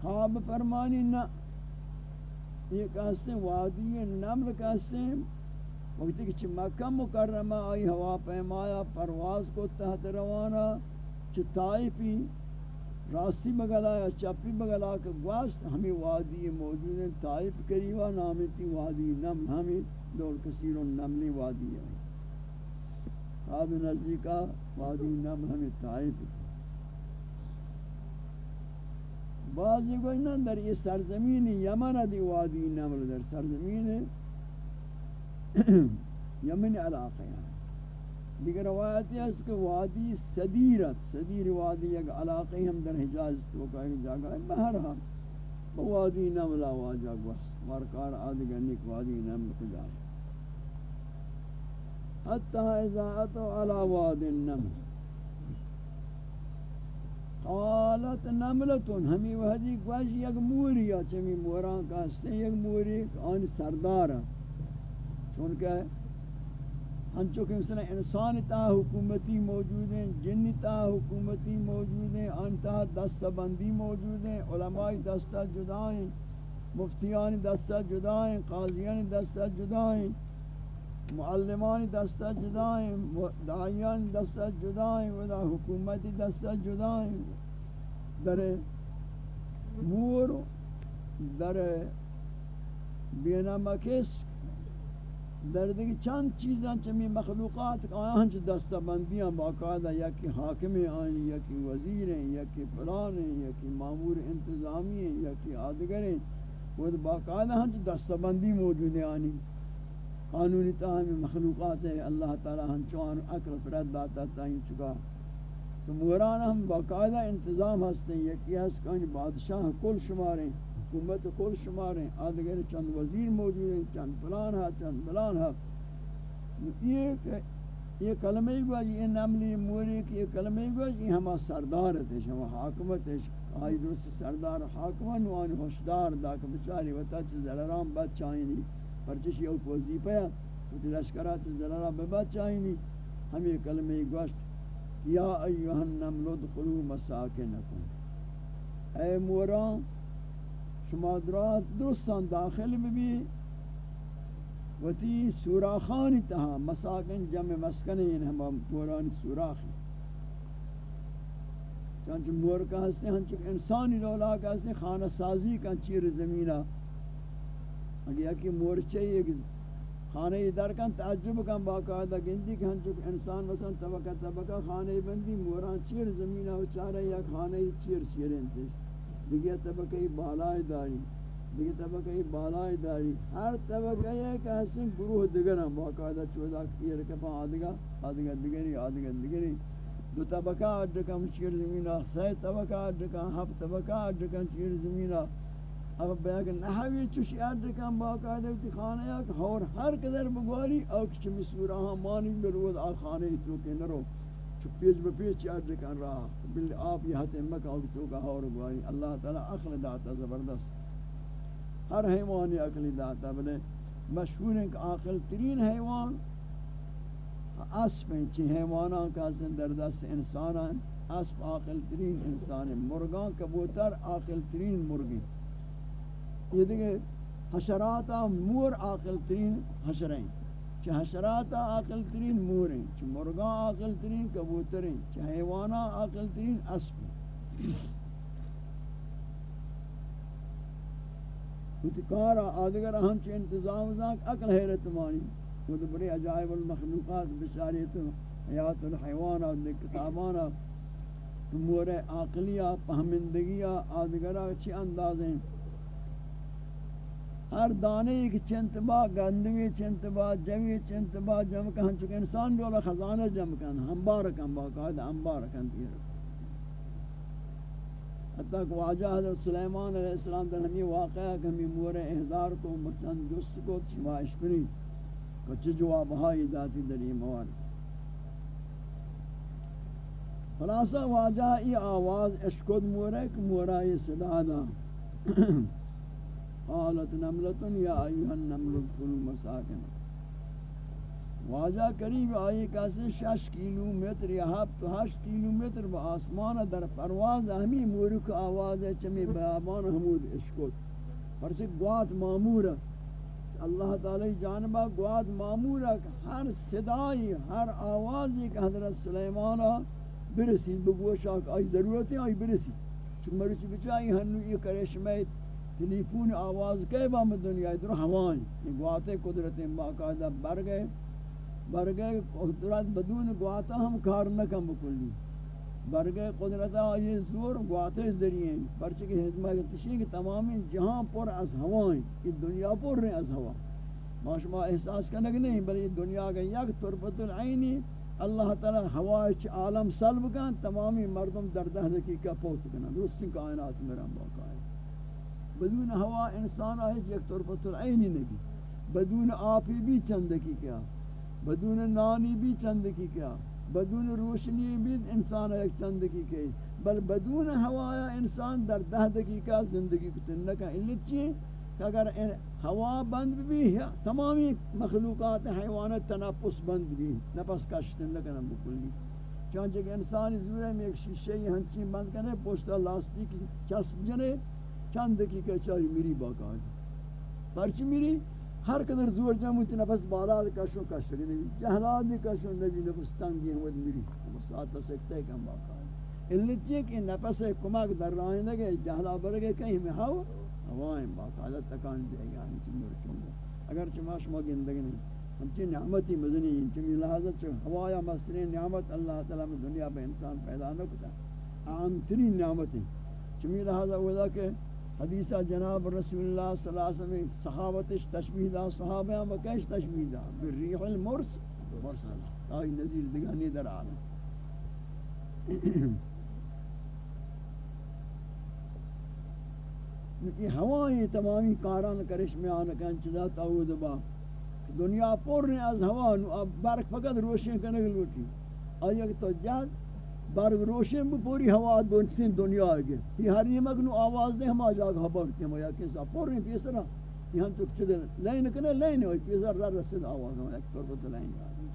خواب فرمانی نا یہ کہتے ہیں وادی نمل کہتے ہیں۔ وقتی کہ چھ مکہ مکرمہ آئی ہوا پیمایا پرواز کو تحت روانہ چھ طائفی راستی بگلا یا چپی بگلا کہ واسط ہمیں وادی موجود ہیں، طائف قریبا نامی تی وادی نم، ہمیں دور کثیر نملی وادی ہے خواب نزدیکا وادی نم، ہمیں طائف۔ بعضی کوئی نہ در یہ سرزمین یمن دی وادی نمل در سرزمین یمن علاقہ ہے دیگر روایتی ہے کہ وادی صدیرت صدیر وادی ایک علاقی ہم در حجاز تو کا ایک جگہ ہے بہرحال ہاں. وادی نملا واجہ گوس مرکار آدگرنک وادی نمل کجا. حتی اذا اتو علا واد النمل. قالت نملتون ہمی وحدی گوش یک موری یا چمی موران کاستے یک موری آن سردار چونکہ ہنچو کہ مثلا انسان تا حکومتی موجود ہیں، جن تا حکومتی موجود ہیں، ان تا دست بندی موجود ہیں، علماء دستہ جدا ہیں، مفتیان دستہ جدا ہیں، قاضیان دستہ جدا ہیں، معلمان دستہ جدا ہیں دائیان دستہ جدا ہیں ودا حکومتی دستہ جدا ہیں۔ در مور، در بینامکس در دیگه چند چیزاں چمی مخلوقات آیا ہنچ بندیاں باقاعدہ یا کہ حاکم آئیں یا کہ وزیر ہیں یا کہ فلان ہیں یا کہ معمور انتظامی ہیں یا کہ آدگر ہیں وہ باقاعدہ ہنچ دستہ موجود ہیں آنی قانونی تاہمی مخلوقات ہے اللہ تعالی ہنچوان اکل فرد داتا تائیں چکا تو موران ہم باقاعدہ انتظام ہستے ہیں یکی ہست کہ بادشاہ کل شماریں حکومت کل شماریں آدھگر چند وزیر موجود ہیں، چند پلان ہے چند پلان ہے یہ یہ کلمہ گوا یہ نملی موری کہ یہ کلمہ گوا جی، یہ جی، ہما سردار ہے شما حاکمت ہے آئی درست سردار حاکمان وان ہوشدار دا کہ بچاری وتا چیز زلرام بچ چاہینی پرچش یہ وظیفہ ہے، وہ لشکرات زلرام بچ چاہینی ہم یہ کلمہ گوشت، یا ایوہ النمل ادخلوا مساکنکم۔ اے موران شما درات درستان داخل بھی وتی سوراخانی تہا مساکن جمع مسکن ہیں ہم پورانی سوراخی. چانچہ مور کا ہستے ہیں چونکہ انسانی لولا کا ہستے خانہ سازی کا چیر زمینہ اگر یکی مور چاہیے کہ خانہ در کن، تعجب کن باقاعدہ گندی کہ ہم چونکہ انسان مثلا طبقہ طبقہ خانہ بندی، موران چیر زمینہ و چارہ یا خانہ چیر چیریں تیش. دیگه طبقه بالای داری. دیگه طبقه بالای داری. ہر طبقه ایک حسن گروہ دیگر ہم باقاعدہ چودہ کیے رکھا آدھگا آدھگا دیگری آدھگا دیگری دو طبقہ آدھگا مشکل زمینہ سی طبقہ آدھگا ہف طبقہ آدھگا چیر زمینہ اب بیاگ نحوی چوشی آدھگا باقاعدہ تی خانہ یک اور ہر قدر بگواری اوک چمی سورہ مانی برود آ خانہ تو کے نرو پیچ بپیچ چار دکان رہا بل آپ یہ ہتے مکہ اور تو کا اور گواری اللہ تعالی عقل داتا زبردست۔ ہر حیوان عقل داتا بلے۔ مشہور ہے کہ عاقل ترین حیوان۔ اسب ہیں چی حیوانان کا در دست انسان ہیں۔ اسب عاقل ترین انسان ہے مرغان کبوتر عاقل ترین مرغی یہ دیکھیں، حشرات مور عاقل ترین حشریں۔ چھ حشرات عاقل ترین مور ہیں چھ مرغاں عاقل ترین کبوتر ہیں چھ حیوانا عاقل ترین اسب. ہوتی کارا آدگر ہم چھ انتظام ذاک عقل حیرت مانی. وہ تو بڑی عجائب المخلوقات بچاری تو حیات الحیوان اور کتابانا مور عقلیہ پہمندگیہ آدگرہ چھ اندازیں ہر دانے ایک چنتبا گندوی چنتبا جوی چنتبا جمع کہن چکے انسان دولا خزانہ جمع کہن ہمبار کن باقاعدہ ہمبار کن تیر حتیٰ کہ واجہ حضرت سلیمان علیہ السلام در ہمیں واقعہ کہ ہمیں مور احضار کو مچند جست کو تشمائش کنی کچھ جواب ہائی داتی در یہ موارد؟ خلاصہ، واجہ ای آواز اشکد مورے کہ مورا یہ صدا دا۔ قالت نملتن یا ایوہ النمل ادخلوا مساکن۔ واجہ قریب آئی کسی شش کیلومیتر یا ہفت ہشت کیلومیتر با آسمان در پرواز ہمی مورک آواز ہے چمی بیابان حمود اشکت پرچہ گوات مامور اللہ تعالی جانبہ گوات مامور ہر صدای ہر آوازی کہ حضرت سلیمان برسی بگوشاک آئی ضرورت ہے، آئی برسی۔ چون مرچ بچائی ہنو، یہ کرشمیت تلیفون آواز کے بام دنیا در ہوائیں یہ گواتے قدرت باقاعدہ بر گئے۔ بر گئے قدرت بدون گواتا ہم کار نہ کم بکلی۔ بر گئے قدرت یہ زور گواتے ذریعے۔ پرچہ کی حکمت تشریح کہ تمامی جہاں پر از ہوائیں یہ دنیا پر رہے از ہوا۔ ماشما احساس کرنے نہیں، بلکہ دنیا کا یک تربت العینی اللہ تعالی ہوائچ عالم سلب کن، تمامی مردم در دہنکی کا پوت کنا درستی کائنات میرا باقاعدہ۔ بدون ہوا انسان آئے ایک طرفت العینی نبی بدون آپی بھی چند کی کیا. بدون نانی بھی چند کی کیا. بدون روشنی بھی انسان ایک چند دقیقے بل بدون ہوایا انسان در دہ دقیقہ زندگی کو تنکا علت چیئے کہ اگر ہوا بند بھی ہے تمامی مخلوقات حیوانات تنفس بند بھی نفس کشتن لکنم بکلی. چانچہ کہ انسانی زورے میں ایک شیشے ہی ہنچین بند کرنے پوشتا لاستی کی چسب جنے چند دقیقہ چاہی میری باقا ہے پرچی میری؟ ہر قدر زور جمعیتی نفس بالا دے کشو کشو نبی جہلات دے کشو نبی نفس تنگی ہمود میری. ساتھ سکتے کم باقا ہے اللہ چیئے کہ نفس کمک در راہیں لگے جہلا برگے کہیں میں ہاو ہوائیں باقاعدہ تکان دے گا ہم چی مرکم اگر چما شما گندگی نہیں ہم چی نعمتی مزنی ہیں چمی لحاظہ چو ہوایا مصری نعمت اللہ تعالیٰ میں دنیا پہ انسان پیدا نہ کتا عام ترین نعمت چمی لحاظہ وہ کہ حدیثہ جناب رسول اللہ صلی اللہ علیہ وسلم صحابتش تشبیح دا صحابہ ہم کیش تشبیح دا بالریح المرس مرسل آئی نظیر دگانی در عالم یہ ہوائیں تمامی کاران کرش میں آنا کن چدا تاود با دنیا پر نے از ہوا، نو اب برق فقط روشن کرنے کے لوٹی آیا کہ تو جاد برق روشن بھی پوری ہوا دونسین دنیا آگے۔ یہ ہر یہ مگنو آواز دے ہم آجا گا خبر کیا میا کیسا پر نے پیسرا یہاں تو چدے لین کنے لین ہوئی، پیسر را رسد آواز ہوں ایک طور پر لین آگے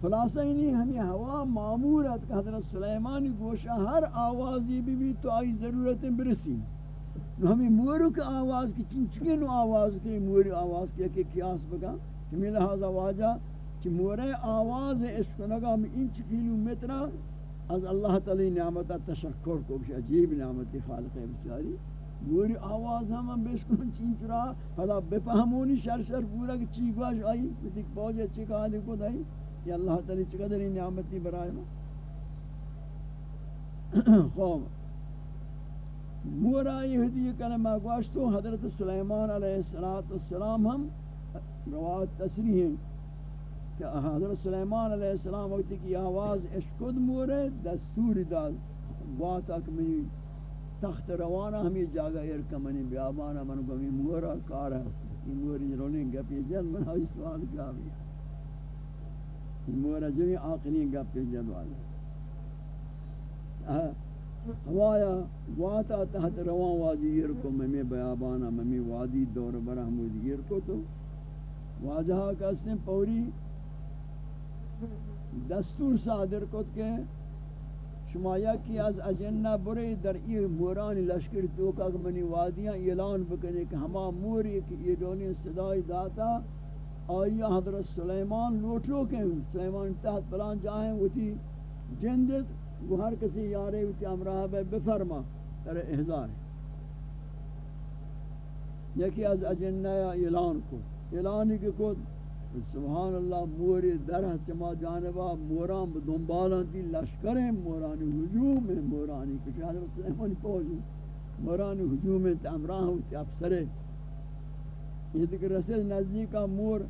خلاصہ ہی نہیں ہمیں ہوا معمورت کہ حضرت سلیمانی گوشہ ہر آوازی بھی بھی تو آئی ضرورت برسی۔ ہمیں مورو کا آواز کی، چنچکے نو آواز کی موری آواز کی کہ کیاس بگا۔ چمی لہذا واجہ چی مورے آواز اشکنگا میں انچ کلو مترہ از اللہ تعالی نعمت تشکر کو بھی عجیب نعمت خالق بچاری موری آواز ہم ہم بیشکن چنچرا پھلا بفہمونی شر شر پورا کہ چی گواش آئی، بتک پوجے چکا دے کو دائی یا اللہ تعالی چقدر این نعمتی برائے ما. خوب مورا یہ حدیث کلمہ گوشتو حضرت سلیمان علیہ السلام ہم روایت تصریح ہیں کہ حضرت سلیمان علیہ السلام وقتی کی آواز اشکد مورے دستور داد واتا کہ میں تخت روانہ ہمیں جاگا ارکمنی بیابانا، من کو مورا کار ہے یہ موری رونی گپی جن، من ہوئی سوال کیا بھی۔ مورا جوی آقلی گپ جدوال ہوایا، واتا تحت روان وادی یرکو ممی بیابانا ممی وادی دور برہ برحمود یرکو تو۔ واجہا کسن پوری دستور صادر کت کے شما یکی از اجنہ برے در ای مورانی لشکر توکا منی وادیاں اعلان بکنے کہ ہما موری کہ یہ دونی صدای داتا آیا حضرت سلیمان لوٹو کے سلیمان تحت پلان جائیں وتی جندت، وہ ہر کسی یارے وتی امراہ بے بفرما تر احضار یکی از اجنہ اعلان کو۔ اعلانی کے کو سبحان اللہ موری درہ چما جانبا موران دنبالان تی لشکریں مورانی حجوم ہیں مورانی کچھ حضرت سلیمانی پوجو مورانی حجوم ہیں تی امراہ ہوتی افسرے یہ دیکھ رسل نزدیکا مور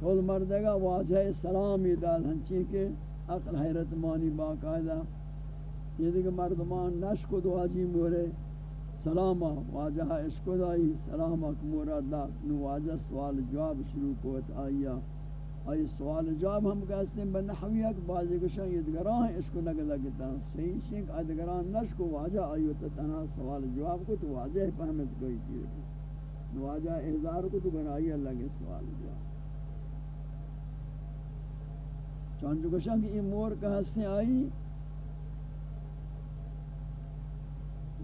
کول مردگا واجہ سلامی داد ہنچی کے عقل حیرت مانی باقاعدہ۔ یہ دیکھ مردمان نشکو دو آجی مورے سلاما واجہ عشق دائی سلاما کمورا دا نو واجہ سوال جواب شروع کوت آئیا آئی سوال جواب ہم کہتے ہیں بنحویہ کہ بعضی کشان یہ دگران عشق نگا لگتا صحیح شنک آئی دگران نشکو واجہ آئیو تتنا سوال جواب کو تو واجہ فہمت کوئی چیز نواجہ احضار کو تو بنائی اللہ کے سوال دیا چانچو کشان کی امور کا حصے آئی؟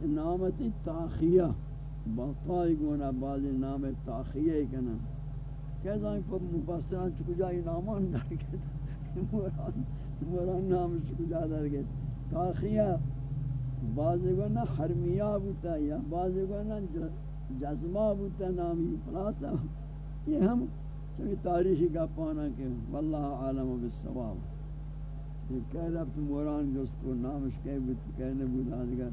نامت تاخیہ باقائی گونا بعض نام تاخیہ کنا کیسا ہی پر مفسران چکو جائی نامان دار گئے موران موران نام چکو جا دار گئے تاخیہ بعض گونا حرمیہ بوتا یا بعض گونا جزمہ بوتا نامی خلاصا یہ ہم چمی تاریخی کا پانا کہ واللہ عالم بالثواب یہ کہہ رب تو موران جو اس کو نامش کہہ بیت کہنے بود آدگر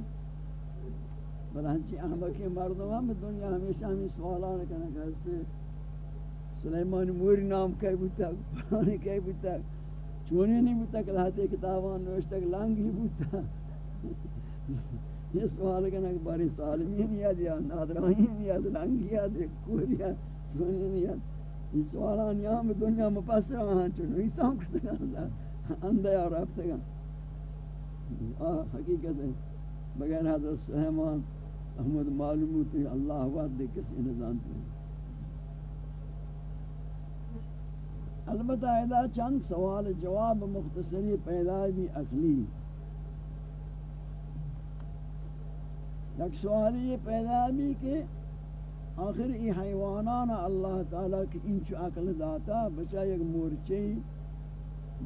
بل ہنچی احمقی مردم ہم دنیا ہمیشہ ہمیں سوالان کرنا کہ اس نے سلیمان موری نام کہہ بیتا پرانی کہہ بیتا چونی نہیں بیتا کہ لہتے کتابان نوشتا کہ لانگی بیتا یہ سوال کرنا کہ باری سالمین یاد یا نادرائین یاد لنگی یاد کوری یاد چونی نہیں یاد یہ سوالان یہاں میں دنیا میں پس رہا ہاں چنو ہی سام کشتے گا اللہ اندھے اور گا حقیقت ہے بغیر حضرت سہمان احمد معلوم ہوتی اللہ وعد دے کسی نظام پہ۔ البتہ ادا چند سوال جواب مختصری پیدا بھی اقلی ایک سوال یہ پیدا بھی کہ آخر ای حیوانان اللہ تعالیٰ کی انچو عقل داتا بچا یک مورچی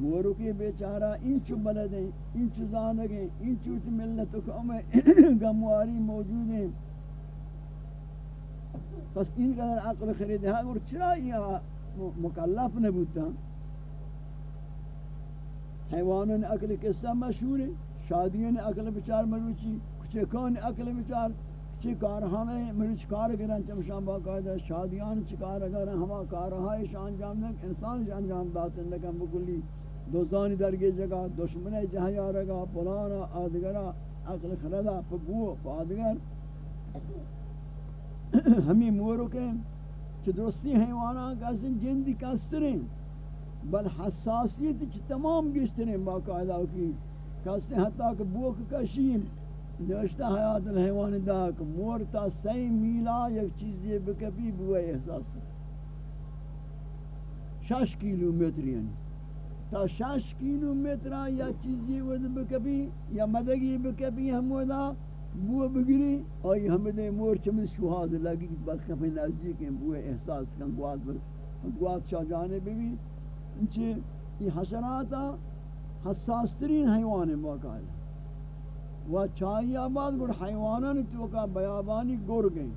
مورو کے بیچارہ انچو بلدیں انچو زانگیں انچو ملت قوم گمواری موجود ہیں۔ پس این قدر عقل خرید ہے اور چرا یہ مکلف نبوتا حیوانان عقل قصہ مشہور ہے شادیوں نے عقل بچار مروچی کچھ عقل بچار چی کارخانه من چکار کرن چمشان باقاعدہ شادیان چکار اگر ہما کارهای شان جام دیں انسان جان جام داتن لکن بکلی دوستانی درگی جگہ دشمن جہیا رگا پلانا، آدگرا، عقل خردا پگو پادگر. ہمیں مورو کے چھ درستی حیوانا کسن جندی کسترین بل حساسیت چھ تمام گشترین باقاعدہ کی. کسن حتی کہ بوک کشیم، نوشتہ حیات الحیوان دا کہ مور تا سی میلا یک چیزی بکبی بوئے احساس. شش کیلو یعنی. تا شش کیلو متر یا چیزی ود بکبی یا مدگی بکبی ہم ودا بو بگری، آئی ہم دے مور چمن شہاد لگی بلکہ پہ نزدیک ہیں بوئے احساس کن گواد بر، گواد شاہ جانے بھی انچہ یہ حسناتا حساس ترین حیوان موقع ہے۔ و چاہی آباد گر حیوانان تو کا بیابانی گر گئیں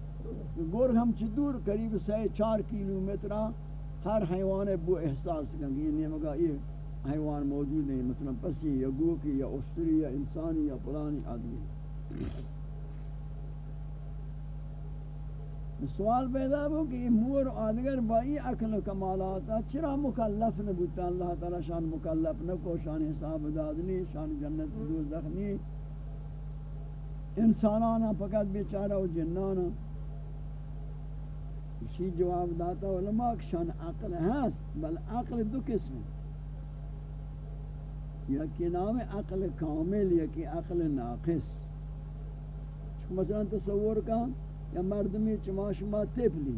گر ہم چی دور قریب سے چار کیلومیترہ ہر حیوان بو احساس کریں یہ نیمگا یہ حیوان موجود ہیں مثلا پسی یا گوکی یا استری یا انسانی یا پرانی آدمی۔ سوال پیدا ہو کہ یہ مور آدگر بائی عقل و کمالاتا چرا مکلف نبوتا اللہ تعالی شان مکلف نکو، شان حساب دادنی شان جنت دوزخ نہیں۔ انسانانا فقط بیچارہ و جنانا اسی جواب داتا علماء شان عقل ہست بل عقل دو قسم۔ ہے یا کہ نام عقل کامل یا کہ عقل ناقص. مثلا تصور کا یا مردمی چما شما تبلی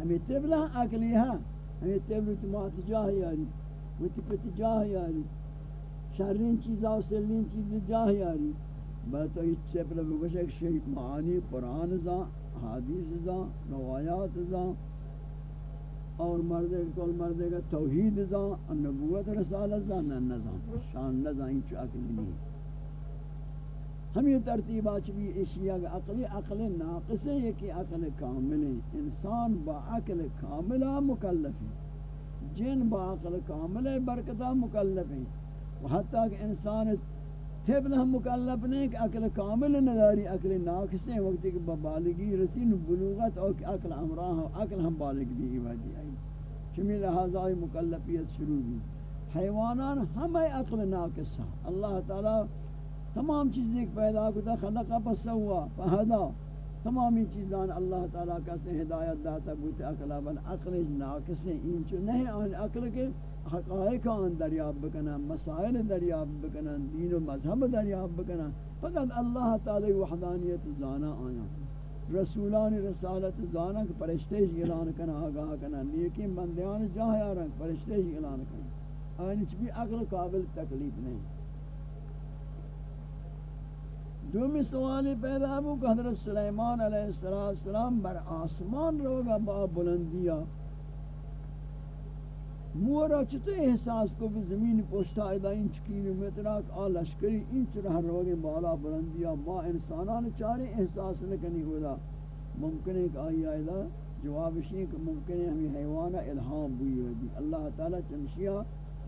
ہمیں تبلا عقلی ہے ہمیں تبلی چما تجاہ یاری. وہ تپت جاہ یاری. شرین چیزا و سلین چیز جاہ یاری. بہتا ہی چپل بگوش ایک شیخ معانی، قرآن زا، حدیث زا، روایات زا. اور مردے کل مردے کا توحید زا نبوت رسالت زا نہ نظام، شان نظام ہی چاکل نہیں ہم یہ ترتیب آچ بھی اشیاء کہ عقلی عقل ناقص ہے کہ عقل کامل ہے۔ انسان با عقل کاملہ مکلف ہے۔ جن با عقل کامل برکتہ مکلف ہے حتیٰ کہ انسان طفل ہم مکلف نہیں کہ عقل کامل نداری عقل ناقص ہے وقت کہ بالغی رسین بلوغت اور عقل امراہ عقل ہم بالغ بھی ایوادی آئی چمی لہذا مکلفیت شروع بھی حیوانان ہم عقل ناقص ہیں۔ اللہ تعالی تمام چیزیں پیدا کرتا خلق فسوا فہدا تمامی چیزان اللہ تعالی کا سے ہدایت داتا بوت عقل بل عقل ناقص ہیں۔ ان چو نہیں ان عقل کے، حقائق آن دریاب بکنن، مسائل دریاب بکنن، دین و مذہب دریاب بکنن۔ فقط اللہ تعالی وحدانیت زانا آیا رسولان رسالت زانک پرشتیش اعلان کن آگاہ کنن لیکن بندیان جاہ یارن پرشتیش اعلان کن آنچ بھی عقل قابل تکلیف نہیں۔ دومی سوالی پیدا ہو کہ حضرت سلیمان علیہ السلام بر آسمان روگا با بلندیہ مورا چطور احساس کو بھی زمین پوشتا ایدہ انچ کلومیتر آک آ لشکری انچ رہ روگے بالا بلندیا ما انسانان چارے احساس نکنی ہودا ممکن ہے کہ آئی آئیدہ، جواب شیئے کہ ممکن ہے ہمیں حیوانہ الہام بوئی ہوگی اللہ تعالیٰ چمشیہ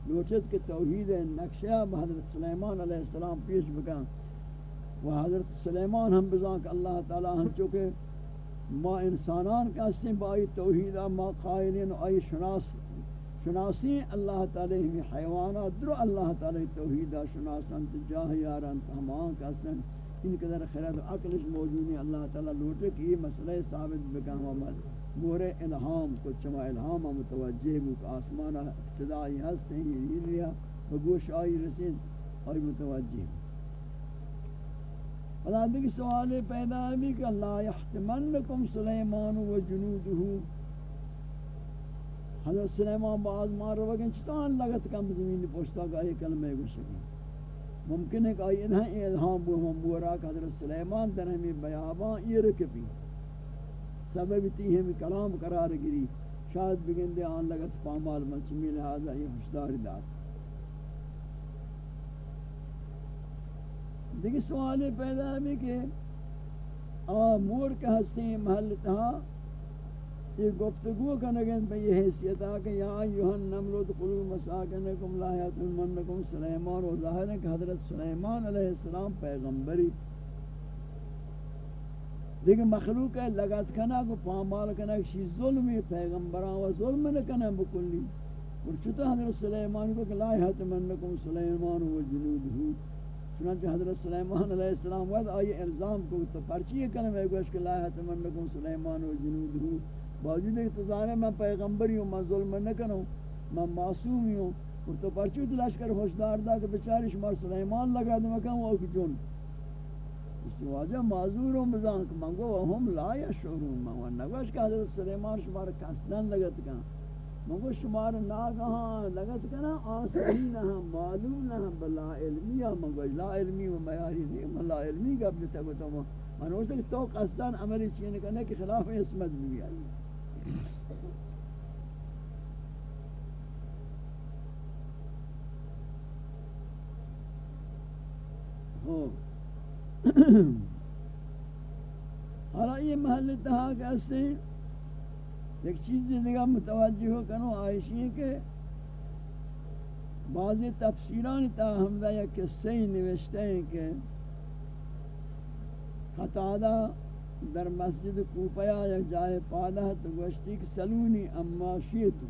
لوچت کے توحید نقشہ بحضرت سلیمان علیہ السلام پیش بکا و حضرت سلیمان ہم بزان کہ اللہ تعالیٰ ہم چکے ما انسانان کا سن بائی توحیدہ، ما قائلین آئی شناس شناسی اللہ تعالی ہمیں حیوانات درو اللہ تعالی توحید شناسان تجاہ یاران تمام کسن ان قدر خیرات و عقلش موجود ہے اللہ تعالی لوٹے کہ یہ مسئلہ ثابت بکا عمل مورے الہام کو چما الہام متوجہ بک آسمان صدای ہست ہیں، یہ لیا بگوش آئی رسید آئی متوجہ فلا دیکھ سوال پیدا بھی کہ اللہ یحتمنکم سلیمان و جنودہو حضرت سلیمان بعض مار وگن چتان لگت کم زمین پوشتا کہ آئی کلمہ گو ممکن ہے کہ آئی انہاں الہام بو ہم بورا کہ حضرت سلیمان در ہمیں بیابان یہ رکبی سبب تی ہمیں کلام قرار گری شاید بگن دے آن لگت پامال منچمی لہذا یہ خوشدار دات دیکھ سوال پیدا ہے کہ آمور کا ہستے محل تہا یہ گفتگو کا نگن پہ یہ حیثیت آ کہ یا ایوہن نملو دخلو مساکنکم لا یتمنکم سلیمان و ظاہر ہے کہ حضرت سلیمان علیہ السلام پیغمبری دیکھ مخلوق ہے، لگت کنا، کو پامال کنا شی ظلمی، پیغمبران و ظلم نکنا بکلی۔ اور چھتا حضرت سلیمان کو کہ لا یتمنکم سلیمان و جنودہو چنانچہ حضرت سلیمان علیہ السلام وقت آئی الزام کو تو پرچی کلمہ گوش کہ لا یتمنکم سلیمان و جنودہو باوجود ایک تزانے میں پیغمبری ہوں میں ظلم نہ کروں میں معصومی ہوں اور تو پرچو لشکر خوشدار دا کہ بچاری شمار سلیمان لگا دوں مکہ وہ کہ جن اس واجہ معذور ہوں بزان کہ منگو وہم لا یا یشعرون میں وہ نگوش کہ حضرت سلیمان شمار کسدن لگت کہاں منگو شمار ناگہاں لگت کہاں آسری نہ معلوم نہ بلا علمی منگو لا علمی و میاری نہیں لا علمی کا اپنے تک تو من ہو سکتا تو قصدان عملی چیئے کرنے کے خلاف اسمت بھی آئی حالا یہ محل تہا کہستے ہیں ایک چیز دیگا متوجہ ہو کنو آئیشی ہے کہ بعض تفسیران تا حمدہ یا قصے ہی نوشتے ہیں کہ خطادہ در مسجد کوپیا یک جائے پادہ تو گوشتی کہ سلونی اما شیطو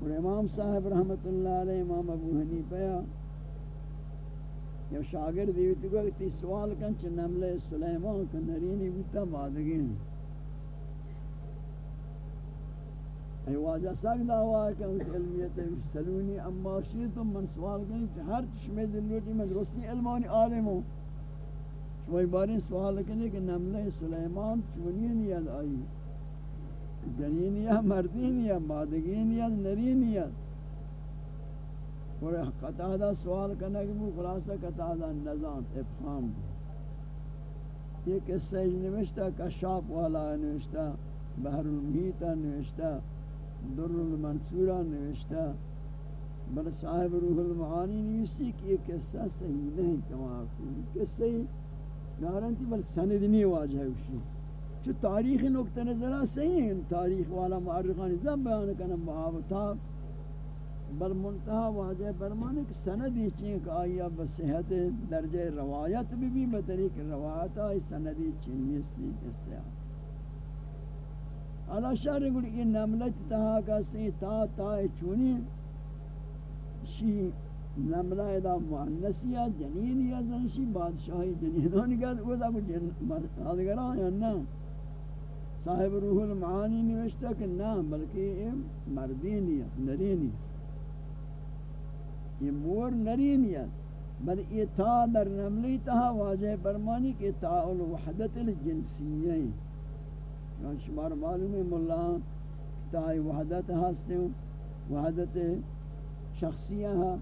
اور امام صاحب رحمت اللہ علیہ، امام ابو حنیفہ یا شاگرد دیوتی کو کہ سوال کن چھ نملہ سلیمان کن، نرینی بوتا بادگین ای واجہ ساک دعوا ہے کہ اس علمیت سلونی اما شیطو من سوال کن چھ ہر چشمے دلوٹی میں درستی علمانی عالم ہوں وہی بارے سوال کرنے کہ نملہ سلیمان چونین یاد آئی جنین یا مردین یا مادگین یا نرین یا اور قطعہ سوال کرنے کہ وہ خلاصہ قطعہ نظام افہام یہ قصہ نوشتہ کشاپ والا نوشتہ بحر المحیطہ نوشتہ در المنصورہ نوشتہ بل صاحب روح المعانی نوشتی کہ یہ قصہ صحیح نہیں تمام قصہ نارنتی، بل سند نہیں واجہ ہے چو تاریخ نکتہ نظرہ صحیح ہیں۔ تاریخ والا معرخانی زب بیان کرنا معاوتا بل منتہا واجہ برمانے کہ سندی چین کہ آیا بصحت درجہ روایت بھی بھی بطریق روایت آئی سندی چینی سی اس سے آئی علا شہر گوڑی کہ نملت تہا کسی تا تا چونی۔ شی نملہ ادا مؤنثیہ جنینیہ زنشی بادشاہی جنینانی کہتے وہ دا کچھ آدھگران یا نا صاحب روح المعانی نوشتا کہ نا بلکہ یہ مردینیہ نرینیہ یہ مور نرینیہ بل یہ تا در نملی تہا واجہ برمانی کہ تا الوحدت الجنسیہ یعنی شمار معلوم ہے ملا تا وحدت ہستے وحدت شخصیہ ہے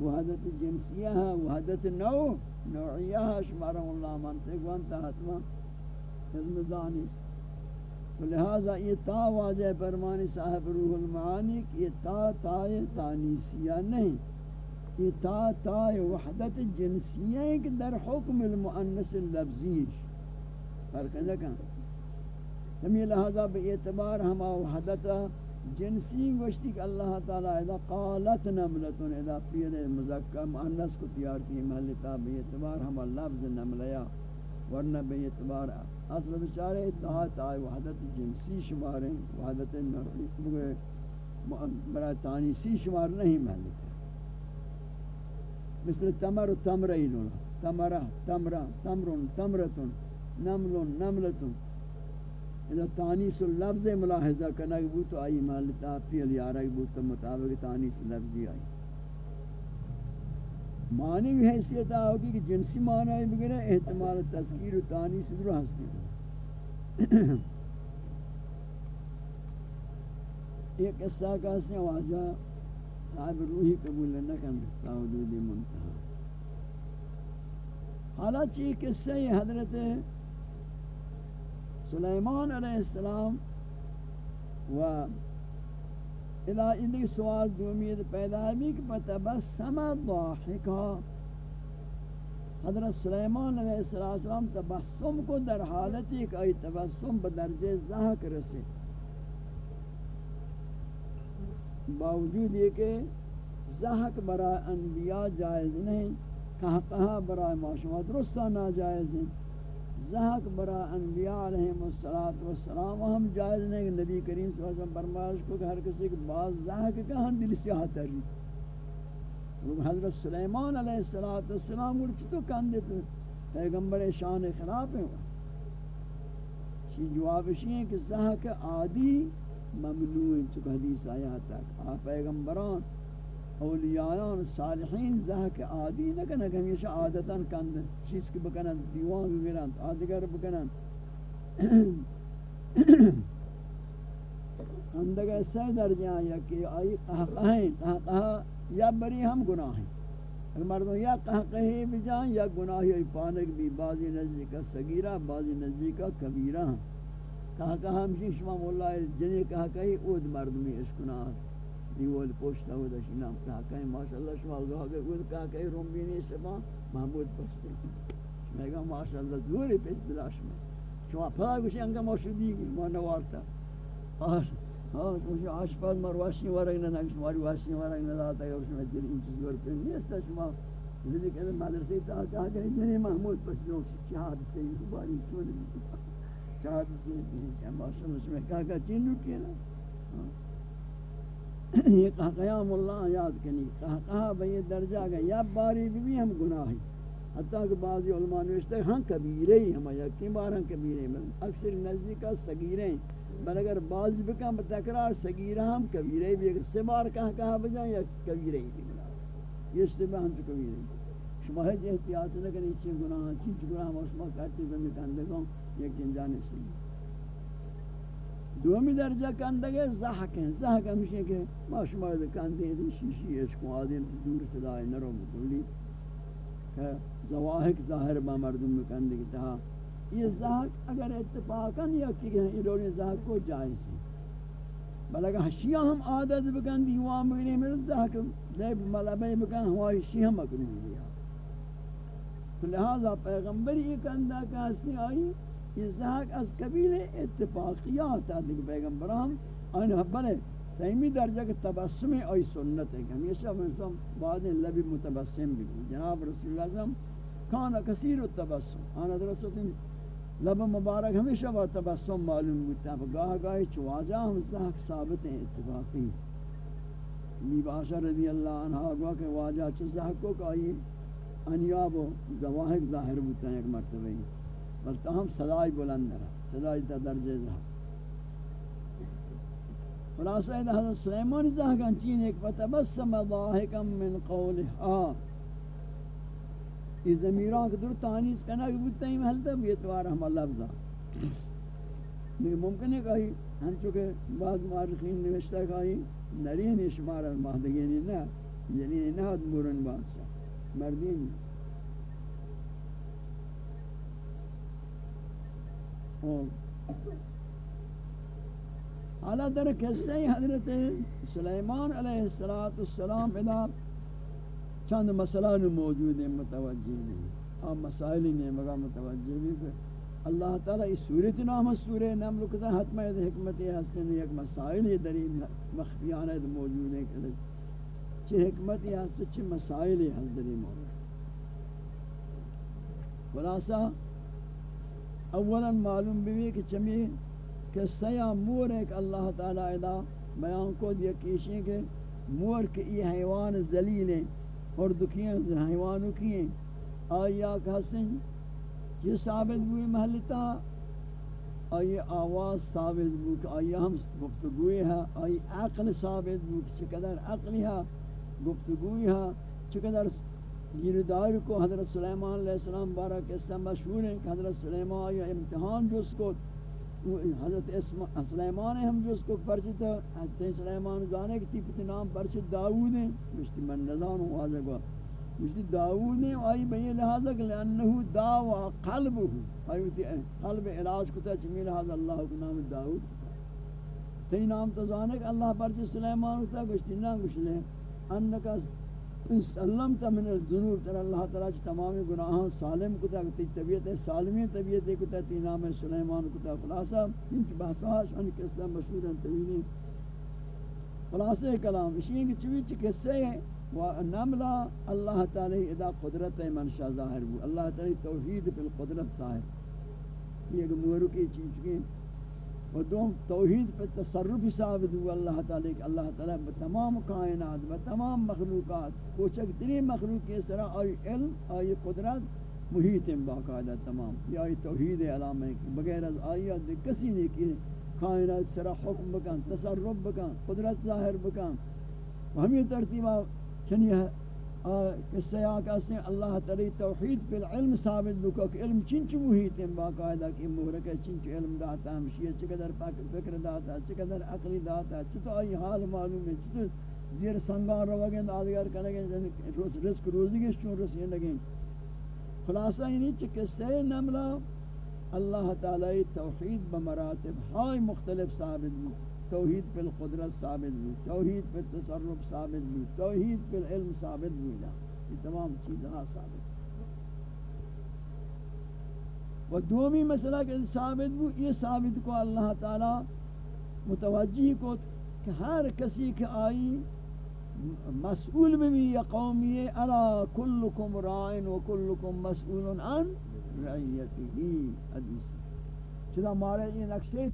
وحدت جنسیہ وحدت نوع نوعیہ ہے شمارا اللہ منطق وانتا حتما علم دانی لہذا یہ تا واجہ فرمانی صاحب روح المعانی یہ تا تا تانیسیہ نہیں. یہ تا تا وحدت جنسیہ ہے در حکم المؤنس اللفظیش فرق ہے ہم یہ لہذا بے اعتبار ہما وحدت جنسی گوشتی کہ اللہ تعالی اذا قالت نملتن اذا فیل مذکر مؤنث کو تیار کی محلتا بے اعتبار ہم لفظ نملیا ورنہ بے اعتبار اصل بیچارے اتحاد آئے وحدت جنسی شمار ہیں وحدت نوعی برای تانیسی شمار نہیں محلتا مثل تمر و تمرین ہونا تمرہ تمرہ، تمرن، تمرتن، نملن، نملتن۔ اذا تانیس اللفظ ملاحظہ کنک بود تو آئی محلتا پیل یارک بود تو مطابق تانیس لفظی آئی۔ معنی بھی حیثیت ہوگی کہ جنسی معنی بگرے احتمال تذکیر و تانیس درو ہستی ایک قصہ کا اس نے واجہ صاحب روحی قبول نہ کن حدود منتہا۔ حالانچہ یہ قصہ یہ حضرت سلیمان علیہ السلام و الہ اندی سوال دومید پیدا بھی کہ فتبسم ضاحکا حضرت سلیمان علیہ السلام تبسم کو در حالتی کہ ای تبسم بدرجہ زہک رسے باوجود یہ کہ زہق برای انبیاء جائز نہیں کہا کہا برای معاشمہ درستہ ناجائز ہیں زہق برای انبیاء علیہ السلام ہم جائز نہیں کہ نبی کریم صلی اللہ علیہ وسلم برماش کو کہ ہر کسی کے بعض زہق کہاں دل سیاہ تری حضرت سلیمان علیہ السلام اور چھتو کندے تو پیغمبر شان خلاف ہیں۔ جواب اسی ہیں کہ زہق عادی ممنوع چکہ حدیث آیا تک آپ پیغمبران اولیاءان صالحین زہک عادی نہ کنا کہ ہمیشہ عادتاً کند، چیز کی بکنن دیوان بگرن آدگر بکنن اندگا سی درجہ آیا کہ آئی قہقہیں قہقہ یا بری ہم گناہیں اگر مردوں یا قہقہیں بجائیں یا گناہی ای پانک بھی، بعضی نزدیکہ سگیرہ بعضی نزدیکہ کبیرہ ہیں. کہا کہا ہمشی شما مولا جنی کہا کہی اود مردمی اشکنا دیوال پوشتا ہو دا شنام کہا کہی ماشاءاللہ شما اللہ کہ اود کہا کہی رومبینی شما محمود پستے میں کہا ماشاءاللہ زوری پیش بلا شما شما پھلا گوشی انگا موشو دیگی، ما نوارتا. آش آش گوشی آش پاس مرواشی ورگ ننگ شما رواشی ورگ نلاتا ہے اور شما جنی انچی زور پر نیستا شما لیکن کہ مدرسی تا کہا کہ جنی محمود پستے چہاد سے یہ باری چون شاہد سے کہ ماشاءاللہ اس میں کہا کہ چین لوٹی ہے نا یہ کہا قیام اللہ یاد کنی کہا کہا بھئی درجہ گا یا باری بھی ہم گناہ ہیں حتیٰ کہ بعضی علماء نوشتے ہیں ہاں کبیرے ہی ہم، یقین بار ہم کبیرے ہیں اکثر نزدیکا سگیرے ہیں۔ بل اگر بعض بکن بتکرار سگیرہ ہم کبیرے بھی، اگر سے بار کہا کہا بجائیں یا کبیرے ہی بھی یہ اشتباہ ہم تو کبیرے ہیں۔ شما ہے احتیاط نہ کریں چین گناہ چین گناہ ہم اس میں کہتے ہیں کندگوں یکی جانب سے دومی درجہ کندگے زحک ہیں زحک ہمشہ کہ ما شما کندے دی شیشی عشق و آدم دور صدای نرو بکلی کہ زواحک ظاہر با مردم کندگی تہا یہ زحک اگر اتفاقا یا کہ یہ لوگ زحک کو جائز ہے بل اگر ہم عادت بکن دیوان بگنی میرے زحک لیب ملبے بکن ہوائی شیعہ مکنی لہذا پیغمبر یہ کندہ کہ آئی یہ زہق از قبیل اتفاقیات ہے دیکھ پیغمبران آئین حبر ہے سیمی درجہ کے تبسم آئی سنت ہے کہ ہمیشہ انسان بعد لبی متبسم بھی جناب رسول اللہ صلی اللہ علیہ وسلم کانا کثیر التبسم. آنا در رسول اللہ لب مبارک ہمیشہ با تبسم معلوم ہوتا ہے گاہ گاہ چوازہ ہم زہق ثابت ہیں اتفاقی. بی باشا رضی اللہ عنہ گوہ کہ واجہ چو زہق کو کہا انیاب و زواہق ظاہر ہوتا ہے ایک مرتبہ ہی بس تاہم صدای بلند رہا صدای تا درجہ زہا خلاصہ ہے حضرت سلیمان زہگان چین ایک فتبسم ضاحکا من قولها یہ زمیران کے در تانیس کنا کہ بودتا ہی محلتا ہے بیتوار ہم لفظا لیکن ممکن ہے کہ ہم چونکہ بعض معرخین نوشتہ کہ نرین شمار المہدگینی نا یعنی نہد مورن بادشاہ مردین حالا در قصہ حضرت سلیمان علیہ السلام ادا چند مسئلہ موجود ہیں، متوجہ نہیں. آپ مسائل نہیں مگا متوجہ بھی کہ اللہ تعالیٰ اس صورت نام سورہ نمل کتا حتمہ حکمت حسن ایک مسائل یہ دلیل مخفیانہ موجود ہیں کہ چھ حکمت یہ حسن چھ مسائل یہ حضر موجود خلاصہ اولا معلوم بھی کہ چمی قصہ یا مور ہے کہ اللہ تعالی ادا بیان کو دیا کیشیں کہ مور کے یہ حیوان ذلیل ہیں اور دکھیں حیوانوں کی ہیں۔ آیا کہ حسن، یہ ثابت ہوئی محلتا آئی آواز ثابت بو کہ آئی ہم گفتگوئی ہے۔ آئی عقل ثابت بو کہ چقدر عقلی ہے گفتگوئی ہے، چقدر گیردار کو حضرت سلیمان علیہ السلام بارہ قصہ مشہور ہیں کہ حضرت سلیمان آئی امتحان جس کو حضرت سلیمان ہم جس کو پرچت، حضرت سلیمان جانے کی تیپت نام پرچت داود ہیں، مشتی من نظام ہوں، واضح گوا۔ داود نے آئی بہی لہذا کہ لأنہو داوا قلبہ آئی قلب علاج کتا چمی لہذا اللہ کو نام داود تی نام تزانے کہ اللہ پرچت سلیمان ہوتا گشتی نام گشتی لیں انکا سلمت من الذنوب تر اللہ تعالی چ تمام گناہاں سالم کو تک طبیعت سالمی طبیعت کو تک نام سلیمان کو تک خلاصہ ان کی بحثاش ان کے قصہ مشہور ہیں طویل خلاصہ کلام اسی کہ چوی چ قصے ہیں، و نملا اللہ تعالی ادا قدرت منشا ظاہر ہو اللہ تعالی توحید بالقدرت ظاہر۔ یہ مورو کی چیز کی۔ و دوم توحید پر تصرف ثابت ہوا اللہ تعالی کہ اللہ تعالی تمام کائنات و تمام مخلوقات کوچک ترین مخلوق کے طرح آئی علم، آئی قدرت محیط باقاعدہ تمام یہ آئی توحید علامہ بغیر از آیات کسی نے کی کائنات سرا حکم بکن، تصرف بکن، قدرت ظاہر بکن۔ و ہمیں ترتیبہ چنی ہے قصہ آقا اس نے اللہ تعالی توحید فی العلم ثابت بکو کہ علم چنچ محیط ہیں، باقاعدہ کہ محرک چنچ علم داتا ہے مشیہ چقدر فکر داتا ہے چقدر عقلی داتا ہے چطور آئی حال معلوم ہے چطور زیر سنگان رو گئے آدھگر کرنے گئے رزق روزی کے چون رسین لگیں خلاصہ ہی چھ قصہ نملہ اللہ تعالی توحید بمراتب ہائی مختلف ثابت بکو۔ توحید پر قدرت ثابت بھی توحید پر تصرف ثابت بھی توحید پر علم ثابت بھی یہ تمام چیزیں ثابت. و دومی مسئلہ کہ ثابت بھی یہ ثابت کو اللہ تعالی متوجہ کو کہ ہر کسی کے آئی مسئول بھی یا قومی الا کلکم رائن و کلکم مسئول عن رعیتی حدیث. چلا مارے یہ نقشے؟